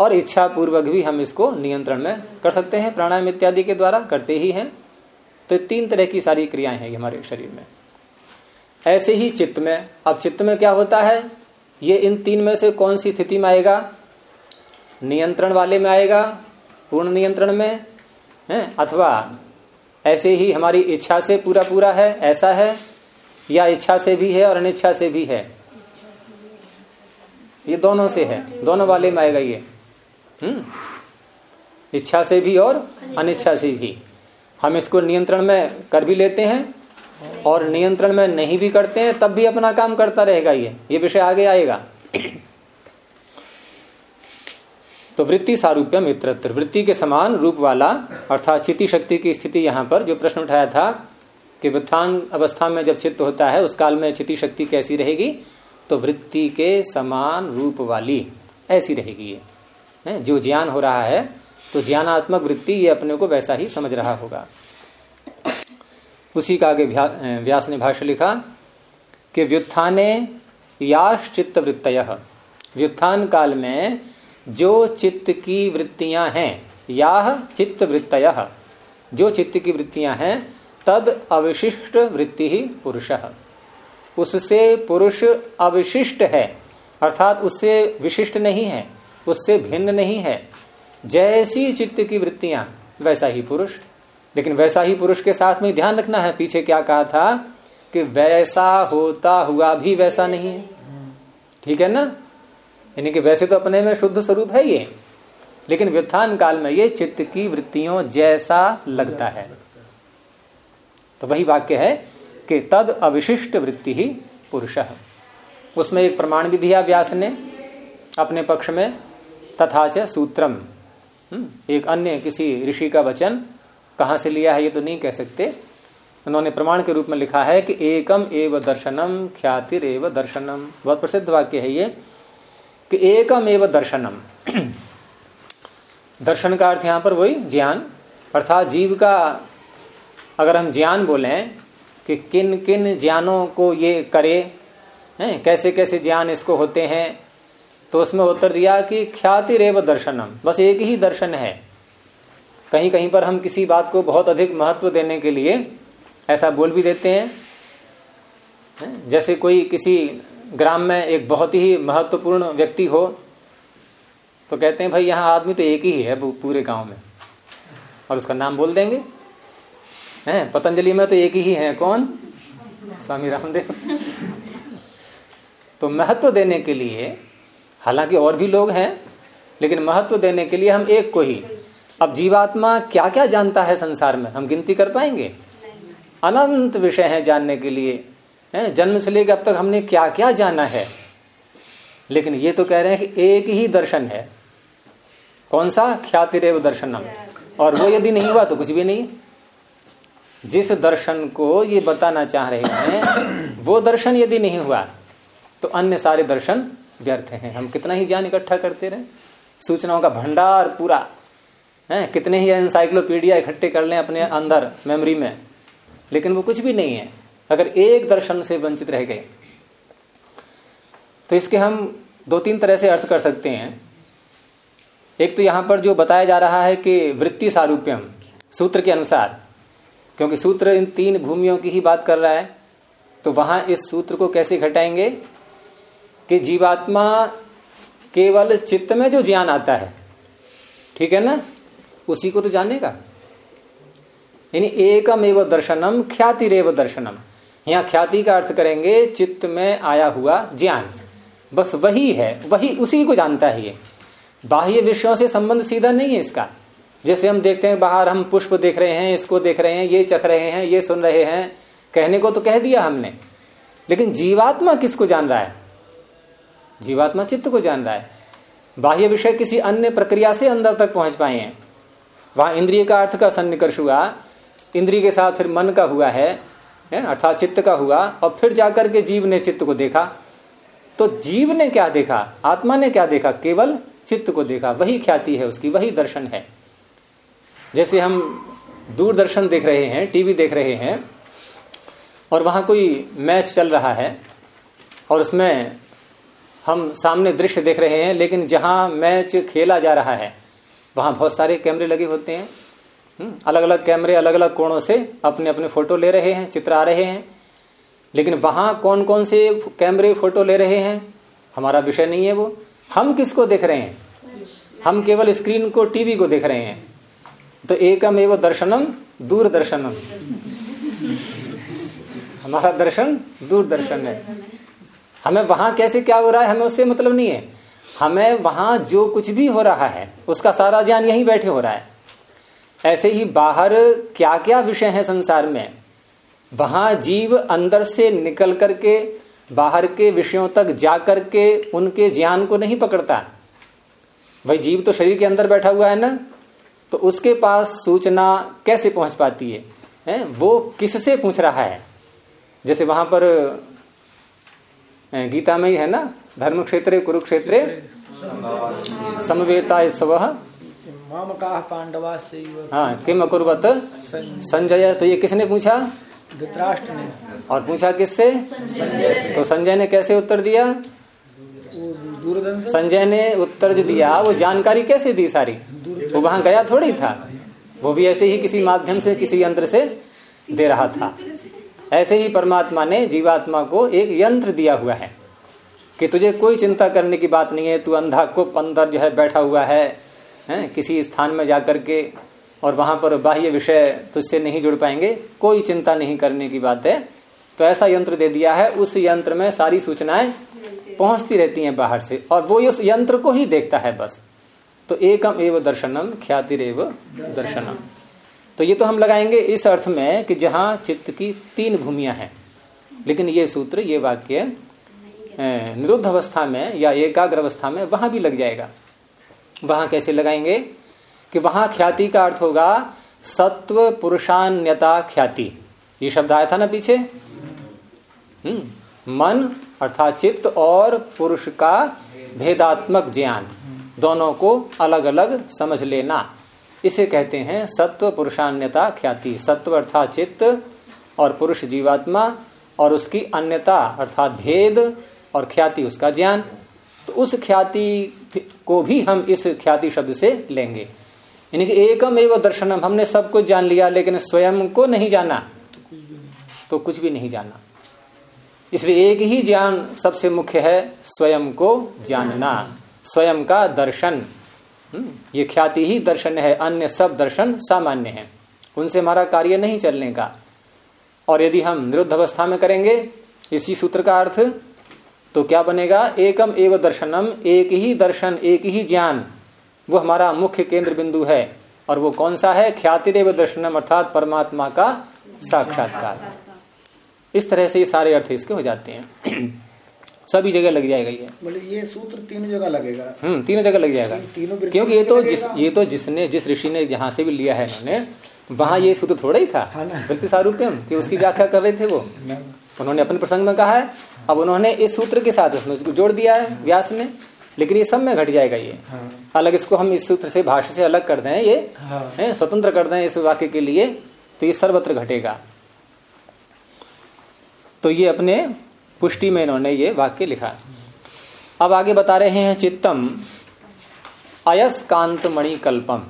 और इच्छा पूर्वक भी हम इसको नियंत्रण में कर सकते हैं, प्राणायाम इत्यादि के द्वारा करते ही हैं। तो तीन तरह की सारी क्रियाएँ हैं हमारे शरीर में। ऐसे ही चित्त में, अब चित्त में क्या होता है? ये इन तीन में से कौन सी स्थिति में आएगा? नियंत्रण वाले में आएगा, पूर्ण नियंत्रण में, है? अथवा ऐसे ही हमारी इच्छा से पूरा पूरा है, ऐसा है, या इच्छा से भी है और अनिच्छा से भी है? ये दोनों से है, दोनों वाले में आएगा ये। हम्म। इच्छा से भी और अनिच्छा से भी। हम इसको नियंत्रण में कर भी लेते हैं और नियंत्रण में नहीं भी करते हैं तब भी अपना काम करता रहेगा ये। ये विषय आगे आएगा। तो वृत्ति सारूप्यम इतरत्र वृत्ति के समान रूप वाला अर्थात चिति शक्ति की स्थिति यहाँ पर जो प्रश्न उठाया था कि व्युत्थान अवस्था में जब चित्त होता है उस काल में चिति शक्ति कैसी रहेगी? तो वृत्ति के समान रूप वाली ऐसी रहेगी ये। है, जो ज्ञान हो रहा है तो ज्ञानात्मक वृत्ति ये अपने को वैसा ही समझ रहा होगा। उसी का आगे व्यास ने भाष्य लिखा कि व्युत्थाने याश चित्त वृत्त व्युत्थान काल में जो चित्त की वृत्तियाँ हैं, या चित्त वृत्त जो चित्त की वृत्तियाँ हैं, तद अविशिष्ट वृत्ति ही पुरुष। उससे पुरुष अविशिष्ट है, अर्थात उससे विशिष्ट नहीं है। उससे भिन्न नहीं है। जैसी चित्त की वृत्तियाँ, वैसा ही पुरुष। लेकिन वैसा ही पुरुष के साथ में ध्यान रखना है, पीछे क्या कहा था कि वैसा होता हुआ भी वैसा नहीं है। ठीक है ना? यानी कि वैसे तो अपने में शुद्ध स्वरूप है ये। लेकिन व्युत्थान काल में ये चित्त की वृत्तियों जैसा लगता है। तो वही वाक्य है कि तद अविशिष्ट वृत्ति ही पुरुष। उसमें एक प्रमाण भी दिया व्यास ने अपने पक्ष में तथा च सूत्रम। हम्म, एक अन्य किसी ऋषि का वचन कहाँ से लिया है ये तो नहीं कह सकते। उन्होंने प्रमाण के रूप में लिखा है कि एकम एव दर्शनम ख्यातिर एव दर्शनम। बहुत प्रसिद्ध वाक्य है ये कि एकम एव दर्शनम। दर्शन का अर्थ यहाँ पर वही ज्ञान। अर्थात जीव का अगर हम ज्ञान बोले कि किन किन ज्ञानों को ये करे हैं कैसे कैसे ज्ञान इसको होते हैं तो उसमें उत्तर दिया कि ख्याति रेव दर्शनम। बस एक ही दर्शन है। कहीं कहीं पर हम किसी बात को बहुत अधिक महत्व देने के लिए ऐसा बोल भी देते हैं। जैसे कोई किसी ग्राम में एक बहुत ही महत्वपूर्ण व्यक्ति हो तो कहते हैं, भाई, यहाँ आदमी तो एक ही है पूरे गाँव में। और उसका नाम बोल देंगे। हैं? पतंजलि में तो एक ही है। कौन? स्वामी रामदेव। तो महत्व देने के लिए हालाँकि और भी लोग हैं, लेकिन महत्व देने के लिए हम एक को ही। अब जीवात्मा क्या क्या जानता है संसार में? हम गिनती कर पाएँगे? अनंत विषय है जानने के लिए। है, जन्म से लेकर अब तक हमने क्या क्या जाना है? लेकिन ये तो कह रहे हैं कि एक ही दर्शन है। कौन सा ख्यातिरेव दर्शनम। और वो यदि नहीं हुआ तो कुछ भी नहीं। जिस दर्शन को ये बताना चाह रहे हैं, वो दर्शन यदि नहीं हुआ तो अन्य सारे दर्शन व्यर्थ हैं। हम कितना ही ज्ञान इकट्ठा करते रहे, सूचनाओं का भंडार पूरा, है, कितने ही एनसाइक्लोपीडिया इकट्ठे कर लें अपने अंदर मेमोरी में। लेकिन वो कुछ भी नहीं है, अगर एक दर्शन से वंचित रह गए। तो इसके हम दो तीन तरह से अर्थ कर सकते हैं। एक तो यहाँ पर जो बताया जा रहा है कि वृत्ति सारूप्यम, सूत्र के अनुसार, क्योंकि सूत्र इन तीन भूमियों की ही बात कर रहा है तो वहाँ इस सूत्र को कैसे घटाएँगे? कि जीवात्मा केवल चित्त में जो ज्ञान आता है, ठीक है ना? उसी को तो जानेगा। यानी एकम एवं दर्शनम ख्याति रेव दर्शनम। यहाँ ख्याति का अर्थ करेंगे, चित्त में आया हुआ ज्ञान। बस वही है, वही उसी को जानता है ये। बाह्य विषयों से संबंध सीधा नहीं है इसका। जैसे हम देखते हैं, बाहर हम पुष्प देख रहे हैं, इसको देख रहे हैं, ये चख रहे हैं, ये सुन रहे हैं। कहने को तो कह दिया हमने। लेकिन जीवात्मा किसको जान रहा है? जीवात्मा चित्त को जान रहा है। बाह्य विषय किसी अन्य प्रक्रिया से अंदर तक पहुँच पाए हैं। वहाँ इंद्रिय का अर्थ का सन्निकर्ष हुआ, इंद्रिय के साथ फिर मन का हुआ है अर्थात चित्त का हुआ, और फिर जाकर के जीव ने चित्त को देखा। तो जीव ने क्या देखा? आत्मा ने क्या देखा? केवल चित्त को देखा। वही ख्याति है उसकी, वही दर्शन है। जैसे हम दूरदर्शन देख रहे हैं, टीवी देख रहे हैं, और वहाँ कोई मैच चल रहा है, और उसमें हम सामने दृश्य देख रहे हैं लेकिन जहाँ मैच खेला जा रहा है वहाँ बहुत सारे कैमरे लगे होते हैं। हम्म, अलग अलग कैमरे अलग अलग कोणों से अपने अपने फ़ोटो ले रहे हैं चित्र आ रहे हैं। लेकिन वहाँ कौन कौन से कैमरे फ़ोटो ले रहे हैं हमारा विषय नहीं है वो। हम किसको देख रहे हैं? हम केवल स्क्रीन को टीवी को देख रहे हैं। तो एकम एवं दर्शनम दूरदर्शनम। हमारा दर्शन दूरदर्शन है। हमें वहाँ कैसे क्या हो रहा है हमें उससे मतलब नहीं है। हमें वहाँ जो कुछ भी हो रहा है उसका सारा ज्ञान यहीं बैठे हो रहा है। ऐसे ही बाहर क्या क्या विषय है संसार में वहाँ जीव अंदर से निकल करके बाहर के विषयों तक जाकर के उनके ज्ञान को नहीं पकड़ता। भाई जीव तो शरीर के अंदर बैठा हुआ है ना तो उसके पास सूचना कैसे पहुँच पाती है, है? वो किससे पूछ रहा है? जैसे वहाँ पर गीता में ही है ना? धर्म क्षेत्र कुरुक्षेत्र? समवेता स्व। पांडवा से हाँ किम अकुर्वत? संजय। तो ये किसने पूछा? धृतराष्ट्र ने और पूछा किससे? तो संजय ने कैसे उत्तर दिया? संजय ने उत्तर जो दिया वो जानकारी कैसे दी सारी? वो वहाँ गया थोड़ी था। वो भी ऐसे ही किसी माध्यम से किसी यंत्र से दे रहा था। ऐसे ही परमात्मा ने जीवात्मा को एक यंत्र दिया हुआ है कि तुझे कोई चिंता करने की बात नहीं है तू अंधा को अंदर जो है बैठा हुआ है, है किसी स्थान में जाकर के और वहाँ पर बाह्य विषय तुझसे नहीं जुड़ पाएँगे कोई चिंता नहीं करने की बात है। तो ऐसा यंत्र दे दिया है उस यंत्र में सारी सूचनाएँ पहुँचती रहती हैं बाहर से और वो उस यंत्र को ही देखता है बस। तो एकम एव दर्शनम ख्यातिरेव दर्शनम। तो ये तो हम लगाएँगे इस अर्थ में कि जहाँ चित्त की तीन भूमिया हैं। लेकिन ये सूत्र, ये वाक्य निरुद्ध अवस्था में या एकाग्र अवस्था में वहाँ भी लग जाएगा। वहाँ कैसे लगाएँगे? कि वहाँ ख्याति का अर्थ होगा सत्व पुरुषान्यता ख्याति। ये शब्द आया था ना पीछे? हम्म मन अर्थात चित्त और पुरुष का भेदात्मक ज्ञान। दोनों को अलग अलग समझ लेना। इसे कहते हैं सत्व पुरुषान्यता ख्याति। सत्व अर्थात चित्त और पुरुष जीवात्मा और उसकी अन्यता अर्थात भेद और ख्याति, उसका ज्ञान। तो उस ख्याति को भी हम इस ख्याति शब्द से लेंगे। यानी कि एकम एवं दर्शनम, हमने सब कुछ जान लिया लेकिन स्वयं को नहीं जाना। तो कुछ भी नहीं जाना। इसलिए एक ही ज्ञान सबसे मुख्य है, स्वयं को जानना। स्वयं का दर्शन। ये ख्याति ही दर्शन है, अन्य सब दर्शन सामान्य है। उनसे हमारा कार्य नहीं चलने का। और यदि हम निरुद्ध अवस्था में करेंगे, इसी सूत्र का अर्थ तो क्या बनेगा? एकम एव दर्शनम, एक ही दर्शन, एक ही ज्ञान, वो हमारा मुख्य केंद्र बिंदु है। और वो कौन सा है? ख्याति देव दर्शनम, अर्थात परमात्मा का साक्षात्कार। इस तरह से ये सारे अर्थ इसके हो जाते हैं। सभी जगह लग जाएगा ये। बोले ये सूत्र तीनों जगह लगेगा। हम्म तीनों जगह लग जाएगा। तीनों क्योंकि ये तो जिस ये तो जिसने जिस ऋषि ने जहाँ से भी लिया है इन्होंने वहाँ ये सूत्र थोड़ा ही था। हाँ वृत्ति सारूप्यम कि उसकी व्याख्या कर रहे थे वो। उन्होंने अपने प्रसंग में कहा है अब उन्होंने इस सूत्र के साथ उसमें उसको जोड़ दिया है व्यास ने। लेकिन ये सब में घट जाएगा ये। हाँ। अलग इसको हम इस सूत्र से भाष्य से अलग कर दें ये। हाँ। है, स्वतंत्र कर दें इस वाक्य के लिए तो ये सर्वत्र घटेगा। तो ये अपने पुष्टि में इन्होंने ये वाक्य लिखा। अब आगे बता रहे हैं चित्तम अयस कांत मणि कल्पम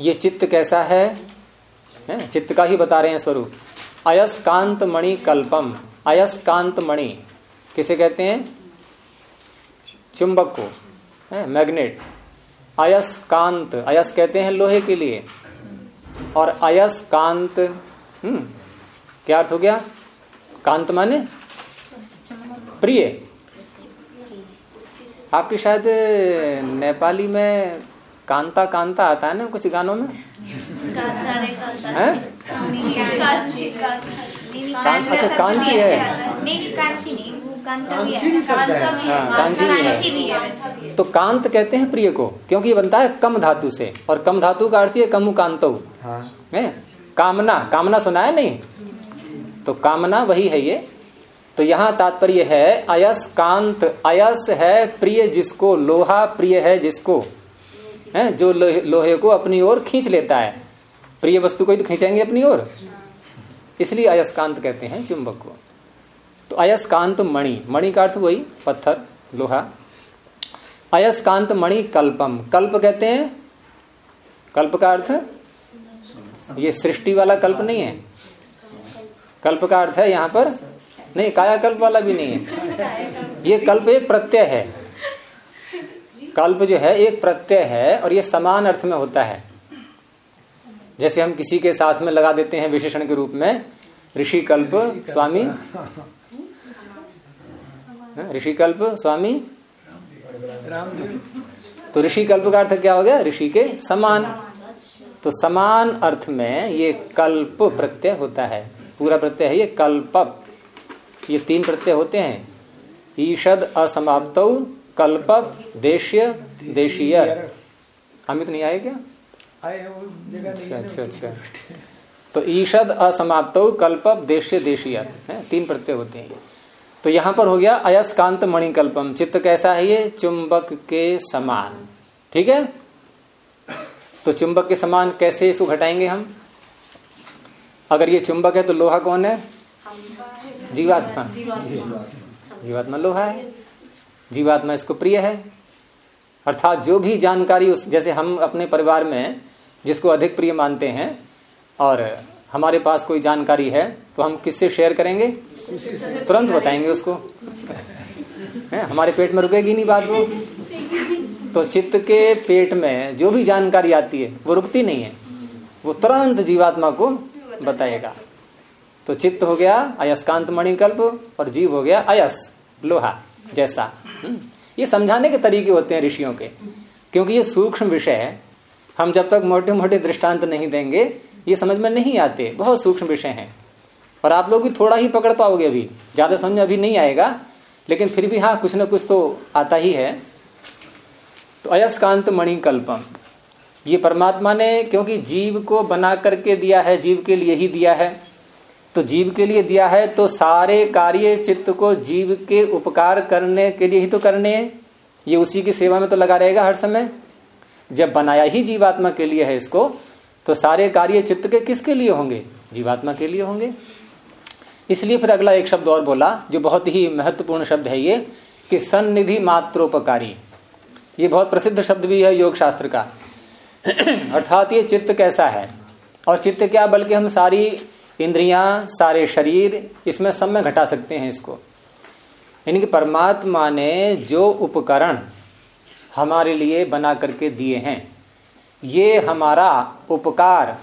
ये चित्त कैसा है, है? चित्त का ही बता रहे हैं स्वरूप। अयस कांत मणि कल्पम अयस कांत मणि किसे कहते हैं? चुंबक को। है? मैग्नेट। अयस कांत अयस कहते हैं लोहे के लिए। और अयस कांत हम्म क्या अर्थ हो गया? कांत माने? प्रिय। आपके शायद नेपाली में कांता कांता आता है ना कुछ गानों में? हैं? कां- अच्छा कांची है। नहीं कांची नहीं वो भी है भी शब्द है हाँ, कांची भी है। कांची भी है। तो कांत कहते हैं प्रिय को क्योंकि ये बनता है कम धातु से और कम धातु का अर्थ है कमु कांतो। हाँ। है? कामना कामना सुना है नहीं? तो कामना वही है ये। तो यहाँ तात्पर्य है अयस कांत अयस है प्रिय जिसको लोहा प्रिय है जिसको। है जो लोहे, लोहे को अपनी ओर खींच लेता है। प्रिय वस्तु को ही तो खींचेंगे अपनी ओर। इसलिए अयस्कांत कहते हैं चुंबक को। तो अयस्कांत मणि मणि का अर्थ वही पत्थर लोहा। अयस्कांत मणि कल्पम कल्प कहते हैं? कल्प का अर्थ? ये सृष्टि वाला कल्प नहीं है। कल्प का अर्थ है यहाँ पर? नहीं कायाकल्प वाला भी नहीं है। ये कल्प एक प्रत्यय है। कल्प जो है एक प्रत्यय है और ये समान अर्थ में होता है। जैसे हम किसी के साथ में लगा देते हैं विशेषण के रूप में ऋषि कल्प स्वामी। हाँ, ऋषि कल्प स्वामी। तो ऋषि कल्प का अर्थ क्या हो गया? ऋषि के समान। तो समान अर्थ में ये कल्प प्रत्यय होता है। पूरा प्रत्यय है ये कल्पप ये तीन प्रत्यय होते हैं। ईषद असमाप्त कल्पप देश्य देशीय। अमित नहीं आए क्या? हैं अच्छा अच्छा अच्छा। तो ईषद असमाप्त कल्पप देश्य देशीय। है तीन प्रत्यय होते हैं तो यहाँ पर हो गया अयस्कांत मणिकल्पम। चित्त कैसा है ये? चुंबक के समान। ठीक है? तो चुंबक के समान कैसे इसको घटाएँगे हम? अगर ये चुंबक है तो लोहा कौन है? जीवात्मा। जीवात्मा लोहा है। जीवात्मा इसको प्रिय है। अर्थात जो भी जानकारी उस, जैसे हम अपने परिवार में, जिसको अधिक प्रिय मानते हैं, और हमारे पास कोई जानकारी है तो हम किससे शेयर करेंगे? तुरंत बताएँगे उसको। है, हमारे पेट में रुकेगी नहीं बात वो। तो चित्त के पेट में जो भी जानकारी आती है, वो रुकती नहीं है। वो तुरंत जीवात्मा को बताएगा। तो चित्त हो गया अयस्कांत मणिकल्प और जीव हो गया अयस, लोहा जैसा। हम्म। ये समझाने के तरीके होते हैं ऋषियों के, क्योंकि ये सूक्ष्म विषय है। हम जब तक मोटे मोटे दृष्टांत नहीं देंगे, ये समझ में नहीं आते। बहुत सूक्ष्म विषय हैं। और आप लोग भी थोड़ा ही पकड़ पाओगे अभी। ज़्यादा समझ अभी नहीं आएगा, लेकिन फिर भी हाँ कुछ ना कुछ तो आता ही है। तो अयस्कांत मणिकल्पम। ये परमात्मा ने क्योंकि जीव को बना करके दिया है, जीव के लिए ही दिया है। तो जीव के लिए दिया है तो सारे कार्य चित्त को जीव के उपकार करने के लिए ही तो करने हैं। ये उसी की सेवा में तो लगा रहेगा हर समय। जब बनाया ही जीवात्मा के लिए है इसको तो सारे कार्य चित्त के किसके लिए होंगे? जीवात्मा के लिए होंगे। इसलिए फिर अगला एक शब्द और बोला, जो बहुत ही महत्वपूर्ण शब्द है ये, कि सन्निधि मात्रोपकारी। ये बहुत प्रसिद्ध शब्द भी है योग शास्त्र का। अर्थात ये चित्त कैसा है? और चित्त क्या? बल्कि हम सारी इंद्रियाँ सारे शरीर इसमें सब में घटा सकते हैं इसको। यानी कि परमात्मा ने जो उपकरण हमारे लिए बना करके दिए हैं ये हमारा उपकार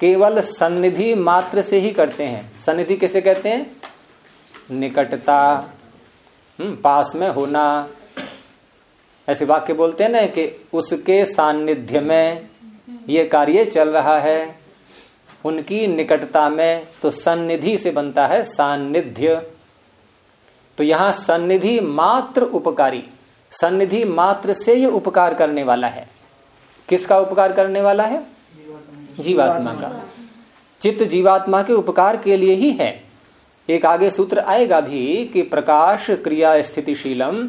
केवल सन्निधि मात्र से ही करते हैं। सन्निधि किसे कहते हैं? निकटता हम्म, पास में होना ऐसे वाक्य बोलते हैं ना कि उसके सानिध्य में ये कार्य चल रहा है। उनकी निकटता में तो सन्निधि से बनता है सानिध्य तो यहाँ सन्निधि मात्र उपकारी, सन्निधि मात्र से ये उपकार करने वाला है। किसका उपकार करने वाला है? जीवात्मा का। चित्त जीवात्मा के उपकार के लिए ही है। एक आगे सूत्र आएगा भी कि प्रकाश क्रिया स्थितिशीलम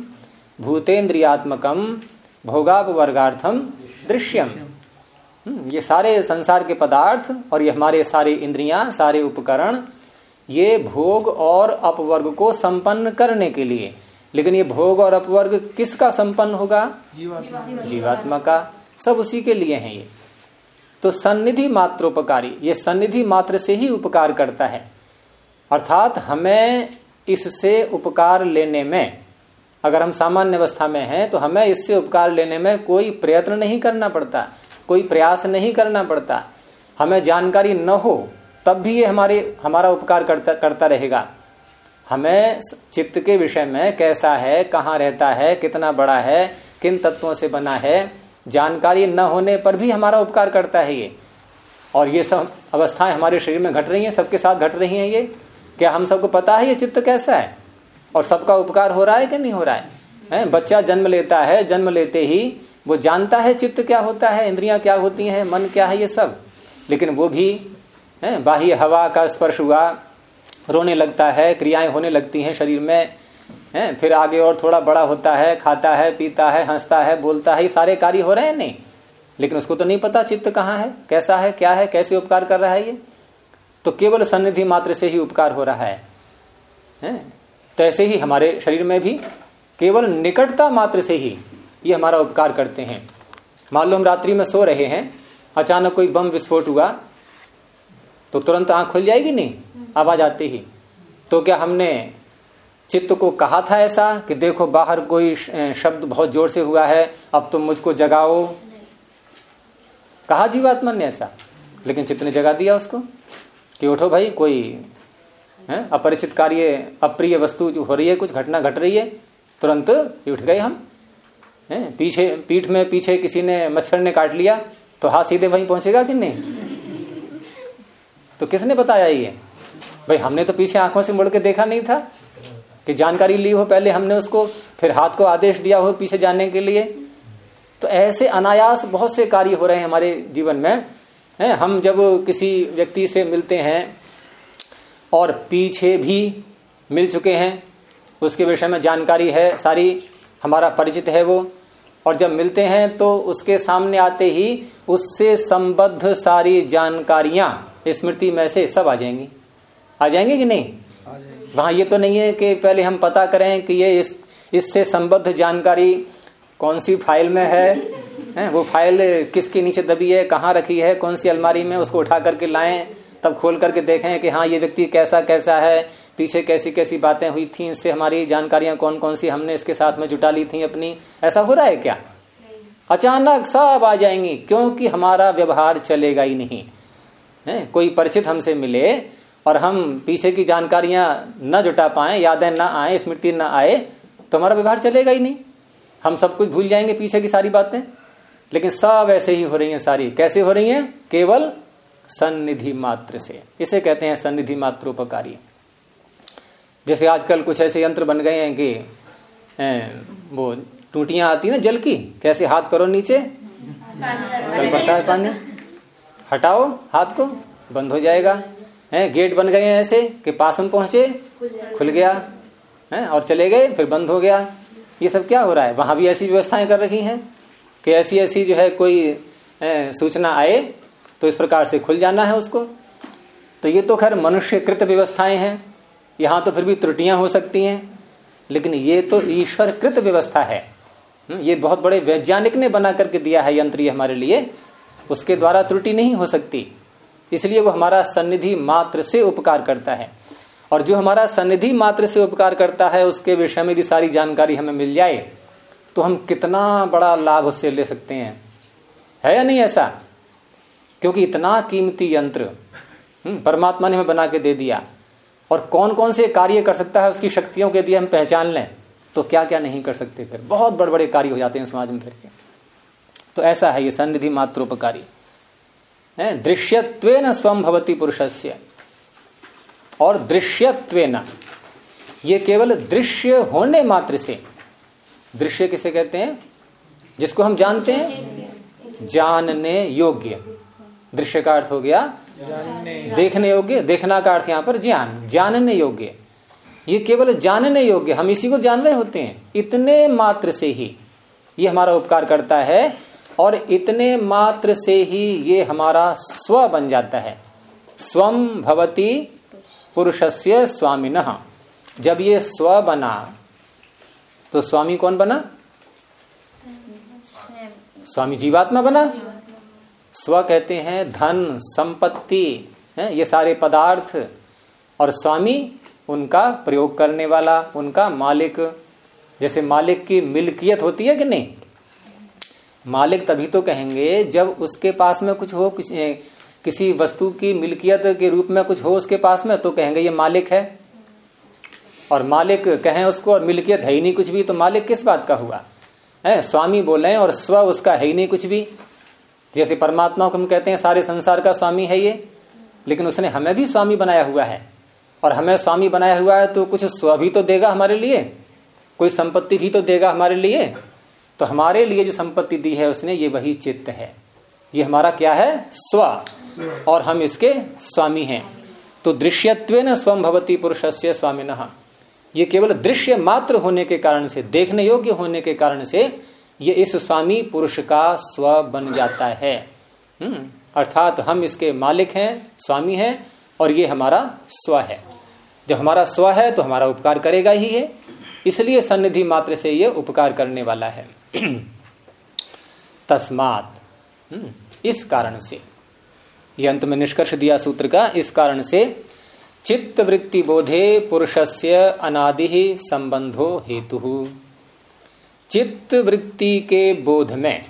भूतेन्द्रियात्मकम भोगापवर्गार्थम दृश्यम। हम्म, ये सारे संसार के पदार्थ और ये हमारे सारे इंद्रियाँ सारे उपकरण ये भोग और अपवर्ग को संपन्न करने के लिए। लेकिन ये भोग और अपवर्ग किसका संपन्न होगा? जीवात्मा। जीवात्मा का। सब उसी के लिए है ये। तो सन्निधि मात्रोपकारी ये सन्निधि मात्र से ही उपकार करता है। अर्थात हमें इससे उपकार लेने में अगर हम सामान्य अवस्था में हैं तो हमें इससे उपकार लेने में कोई प्रयत्न नहीं करना पड़ता, कोई प्रयास नहीं करना पड़ता। हमें जानकारी न हो, तब भी ये हमारे, हमारा उपकार करता करता रहेगा। हमें चित्त के विषय में कैसा है, कहाँ रहता है, कितना बड़ा है, किन तत्वों से बना है, जानकारी न होने पर भी हमारा उपकार करता है ये। और ये सब अवस्थाएँ हमारे शरीर में घट रही हैं, सबके साथ घट रही हैं ये। क्या हम सबको पता है ये चित्त कैसा है? और सबका उपकार हो रहा है कि नहीं हो रहा है, है? बच्चा जन्म लेता है जन्म लेते ही वो जानता है चित्त क्या होता है इंद्रियाँ क्या होती हैं मन क्या है ये सब। लेकिन वो भी बाह्य हवा का स्पर्श हुआ रोने लगता है क्रियाएँ होने लगती हैं शरीर में। है? फिर आगे और थोड़ा बड़ा होता है खाता है पीता है हंसता है बोलता है ये सारे कार्य हो रहे हैं नहीं? लेकिन उसको तो नहीं पता चित्त कहाँ है कैसा है क्या है कैसे उपकार कर रहा है ये? तो केवल सन्निधि मात्र से ही उपकार हो रहा है, है? तो ऐसे ही हमारे शरीर में भी केवल निकटता मात्र से ही ये हमारा उपकार करते हैं। मान लो हम रात्रि में सो रहे हैं, अचानक कोई बम विस्फोट हुआ तो तुरंत आँख खुल जाएगी नहीं? आवाज़ आती ही। तो क्या हमने चित्त को कहा था ऐसा कि देखो बाहर कोई शब्द बहुत ज़ोर से हुआ है, अब तुम मुझको जगाओ? कहा जीवात्मा ने ऐसा, लेकिन चित्त ने जगा दिया उसको कि उठो भाई, कोई है? अपरिचित कार्य, अप्रिय वस्तु जो हो रही है, कुछ घटना घट रही है, तुरंत उठ गए हम। है? पीछे, पीठ में पीछे किसी ने मच्छर ने काट लिया तो हाथ सीधे वहीं पहुंचेगा कि नहीं? तो किसने बताया ये? भाई, हमने तो पीछे आँखों से मुड़ के देखा नहीं था कि जानकारी ली हो पहले हमने उसको, फिर हाथ को आदेश दिया हो पीछे जाने के लिए। तो ऐसे अनायास बहुत से कार्य हो रहे हैं हमारे जीवन में। है? हम जब किसी व्यक्ति से मिलते हैं और पीछे भी मिल चुके हैं। उसके विषय में जानकारी है सारी हमारा परिचित है वो। और जब मिलते हैं तो उसके सामने आते ही उससे संबद्ध सारी जानकारियाँ स्मृति में से सब आ जाएँगी। आ जाएँगे कि नहीं? वहाँ ये तो नहीं है कि पहले हम पता करें कि ये इस इससे संबद्ध जानकारी कौन सी फ़ाइल में है, है? वो फ़ाइल किसके नीचे दबी है कहाँ रखी है कौन सी अलमारी में उसको उठा करके लाएँ? तब खोल करके देखें कि हाँ ये व्यक्ति कैसा कैसा है, पीछे कैसी कैसी बातें हुई थी, इससे हमारी जानकारियाँ कौन कौन सी हमने इसके साथ में जुटा ली थी अपनी। ऐसा हो रहा है क्या? अचानक सब आ जाएँगी, क्योंकि हमारा व्यवहार चलेगा ही नहीं। है, कोई परिचित हमसे मिले और हम पीछे की जानकारियाँ न जुटा पाए, यादें ना आए, स्मृति ना आए तो हमारा व्यवहार चलेगा ही नहीं। हम सब कुछ भूल जाएँगे पीछे की सारी बातें। लेकिन सब ऐसे ही हो रही हैं सारी। कैसे हो रही हैं? केवल सन्निधि मात्र से। इसे कहते हैं सन्निधि मात्र मात्रोपकारी। जैसे आजकल कुछ ऐसे यंत्र बन गए हैं कि वो टूटियाँ आती है ना जल की कैसे हाथ करो नीचे? चल पड़ता है पानी हटाओ हाथ को बंद हो जाएगा। है गेट बन गए हैं ऐसे कि पास में पहुँचे खुल गया। है और चले गए फिर बंद हो गया। ये सब क्या हो रहा है? वहाँ भी ऐसी व्यवस्थाएँ कर रखी हैं कि ऐसी ऐसी जो है कोई सूचना आए तो इस प्रकार से खुल जाना है उसको। तो ये तो खैर मनुष्य कृत व्यवस्थाएँ हैं। यहाँ तो फिर भी त्रुटियाँ हो सकती हैं लेकिन ये तो ईश्वर कृत व्यवस्था है। हम्म, ये बहुत बड़े वैज्ञानिक ने बना करके दिया है यंत्र ये हमारे लिए। उसके द्वारा त्रुटि नहीं हो सकती। इसलिए वो हमारा सन्निधि मात्र से उपकार करता है। और जो हमारा सन्निधि मात्र से उपकार करता है उसके विषय में यदि सारी जानकारी हमें मिल जाए तो हम कितना बड़ा लाभ उससे ले सकते हैं। है या नहीं ऐसा? क्योंकि इतना कीमती यंत्र हम्म, परमात्मा ने हमें बना के दे दिया। और कौन कौन से कार्य कर सकता है उसकी शक्तियों के दिए हम पहचान लें तो क्या क्या नहीं कर सकते फिर। बहुत बड़े बड़े कार्य हो जाते हैं समाज में फिर के। तो ऐसा है ये सन्निधि मात्रोपकारी। दृश्यत्व न स्वम भवती पुरुषस्य। और दृश्यत्व न ये केवल दृश्य होने मात्र से। दृश्य किसे कहते हैं? जिसको हम जानते हैं? जानने योग्य। दृश्य का अर्थ हो गया देखने योग्य देखना का अर्थ यहाँ पर ज्ञान जानने योग्य। ये केवल जानने योग्य हम इसी को जान रहे होते हैं। इतने मात्र से ही ये हमारा उपकार करता है और इतने मात्र से ही ये हमारा स्व बन जाता है। स्वम भवती पुरुषस्य स्वामिन। जब ये स्व बना तो स्वामी कौन बना? स्वामी जीवात्मा बना? स्व कहते हैं धन, संपत्ति, है, ये सारे पदार्थ, और स्वामी उनका प्रयोग करने वाला, उनका मालिक। जैसे मालिक की मिल्कियत होती है कि नहीं? मालिक तभी तो कहेंगे जब उसके पास में कुछ हो कुछ किसी वस्तु की मिल्कियत के रूप में कुछ हो उसके पास में तो कहेंगे ये मालिक है। और मालिक कहें उसको, और मिल्कियत है ही नहीं कुछ भी तो मालिक किस बात का हुआ? है, स्वामी बोले और स्व उसका है ही नहीं कुछ भी। जैसे परमात्मा को हम कहते हैं, सारे संसार का स्वामी है ये, लेकिन उसने हमें भी स्वामी बनाया हुआ है। और हमें स्वामी बनाया हुआ है तो कुछ स्व भी तो देगा हमारे लिए, कोई संपत्ति भी तो देगा हमारे लिए। तो हमारे लिए जो संपत्ति दी है उसने, ये वही चित्त है। ये हमारा क्या है? स्व। और हम इसके स्वामी हैं। तो दृश्यत्व न स्वम भवती पुरुष से स्वामी ये केवल दृश्य मात्र होने के कारण से, देखने योग्य होने के कारण से ये इस स्वामी पुरुष का स्व बन जाता है। हम्म। अर्थात हम इसके मालिक हैं स्वामी हैं और ये हमारा स्व है। जब हमारा स्व है तो हमारा उपकार करेगा ही है इसलिए सन्निधि मात्र से ये उपकार करने वाला है। तस्मात। हम्म, इस कारण से। ये अंत में निष्कर्ष दिया सूत्र का इस कारण से चित्त वृत्ति बोधे पुरुषस्य अनादि संबंधो हेतु। चित्त वृत्ति के बोध में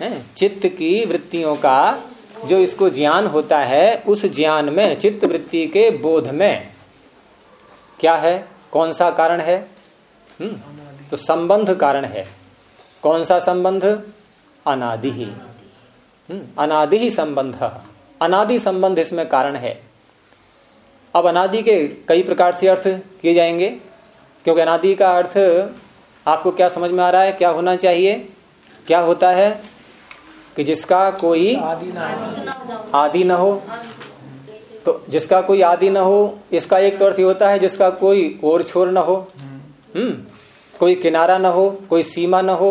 है चित्त की वृत्तियों का जो इसको ज्ञान होता है उस ज्ञान में चित्त वृत्ति के बोध में क्या है? कौन सा कारण है? हम्म तो संबंध कारण है। कौन सा संबंध? अनादि ही। हम्म, अनादि ही संबंध। अनादि संबंध इसमें कारण है। अब अनादि के कई प्रकार से अर्थ किए जाएँगे क्योंकि अनादि का अर्थ आपको क्या समझ में आ रहा है? क्या होना चाहिए? क्या होता है कि जिसका कोई आदि न हो। तो जिसका कोई आदि न हो इसका एक तो अर्थ ये होता है जिसका कोई और छोर न हो हम्म। कोई किनारा न हो कोई सीमा न हो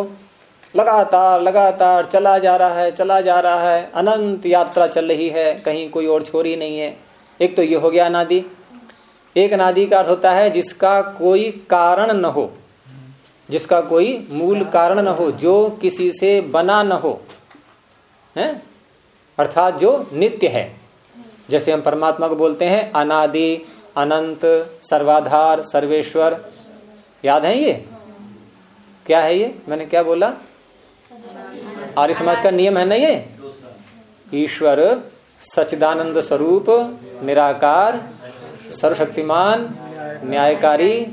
लगातार लगातार चला जा रहा है चला जा रहा है अनंत यात्रा चल रही है कहीं कोई और छोर ही नहीं है। एक तो ये हो गया अनादि। एक अनादि का अर्थ होता है जिसका कोई कारण न हो। जिसका कोई मूल कारण न हो, जो किसी से बना न हो, है? अर्थात जो नित्य है। जैसे हम परमात्मा को बोलते हैं, अनादि, अनंत, सर्वाधार, सर्वेश्वर। याद है ये? क्या है ये? मैंने क्या बोला? आर्य समाज का नियम है ना ये? ईश्वर सचिदानंद स्वरूप, निराकार, सर्वशक्तिमान, न्यायकारी,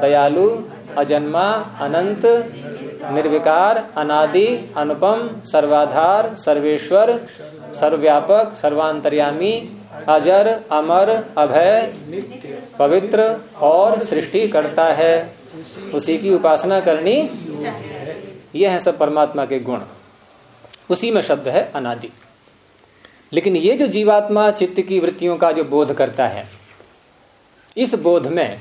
दयालु अजन्मा, अनंत, निर्विकार, अनादि, अनुपम, सर्वाधार, सर्वेश्वर, सर्वव्यापक, सर्वांतर्यामी, अजर, अमर, अभय, पवित्र और सृष्टि करता है। उसी की उपासना करनी यह है सब परमात्मा के गुण। उसी में शब्द है अनादि। लेकिन ये जो जीवात्मा, चित्त की वृत्तियों का जो बोध करता है, इस बोध में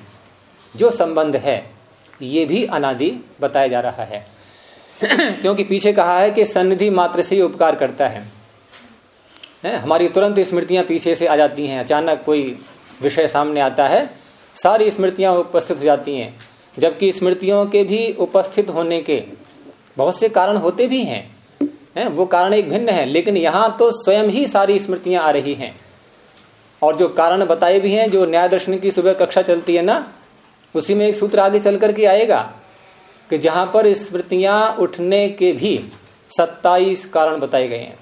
जो संबंध है ये भी अनादि बताया जा रहा है। क्योंकि पीछे कहा है कि सन्निधि मात्र से ही उपकार करता है। है, हमारी तुरंत स्मृतियाँ पीछे से आ जाती हैं। अचानक कोई विषय सामने आता है, सारी स्मृतियाँ उपस्थित हो जाती हैं। जबकि स्मृतियों के भी उपस्थित होने के बहुत से कारण होते भी हैं। है? वो कारण एक भिन्न है, लेकिन यहाँ तो स्वयं ही सारी स्मृतियाँ आ रही हैं। और जो कारण बताए भी हैं, जो न्याय दर्शन की सुबह कक्षा चलती है ना उसी में एक सूत्र आगे चल करके आएगा कि जहाँ पर स्मृतियाँ उठने के भी सत्ताईस कारण बताए गए हैं।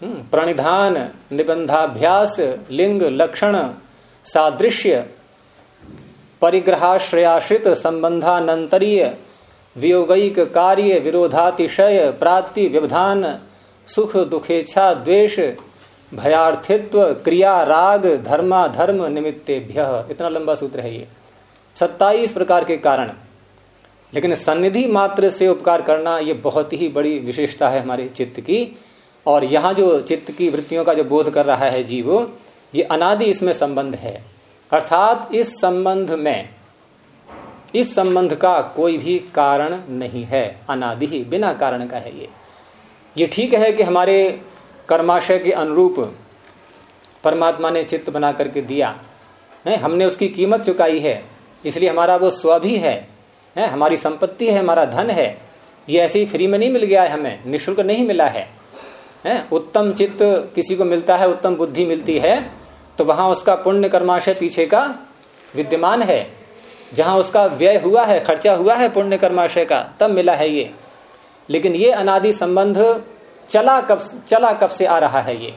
हम्म, प्रणिधान निबंधाभ्यास लिंग लक्षण सादृश्य परिग्रहाश्रयाश्रित संबंधानंतरीय वियोगिक कार्य विरोधातिशय प्राप्ति व्यवधान सुख दुखेच्छा द्वेष भयार्थित्व क्रिया राग धर्मा धर्म निमित्तेभ्य। इतना लंबा सूत्र है ये। सत्ताईस प्रकार के कारण। लेकिन सन्निधि मात्र से उपकार करना ये बहुत ही बड़ी विशेषता है हमारे चित्त की। और यहाँ जो चित्त की वृत्तियों का जो बोध कर रहा है जीव, ये अनादि इसमें संबंध है। अर्थात इस संबंध में, इस संबंध का कोई भी कारण नहीं है। अनादि ही, बिना कारण का है ये। ये ठीक है कि हमारे कर्माशय के अनुरूप परमात्मा ने चित्त बना करके दिया। है हमने उसकी कीमत चुकाई है। इसलिए हमारा वो स्व भी है, है हमारी संपत्ति है हमारा धन है ये ऐसे ही फ्री में नहीं मिल गया है हमें निःशुल्क नहीं मिला है है उत्तम चित्त किसी को मिलता है उत्तम बुद्धि मिलती है तो वहाँ उसका पुण्य कर्माशय पीछे का विद्यमान है जहाँ उसका व्यय हुआ है खर्चा हुआ है पुण्य कर्माशय का तब मिला है ये। लेकिन ये अनादि संबंध चला कब चला कब से आ रहा है ये?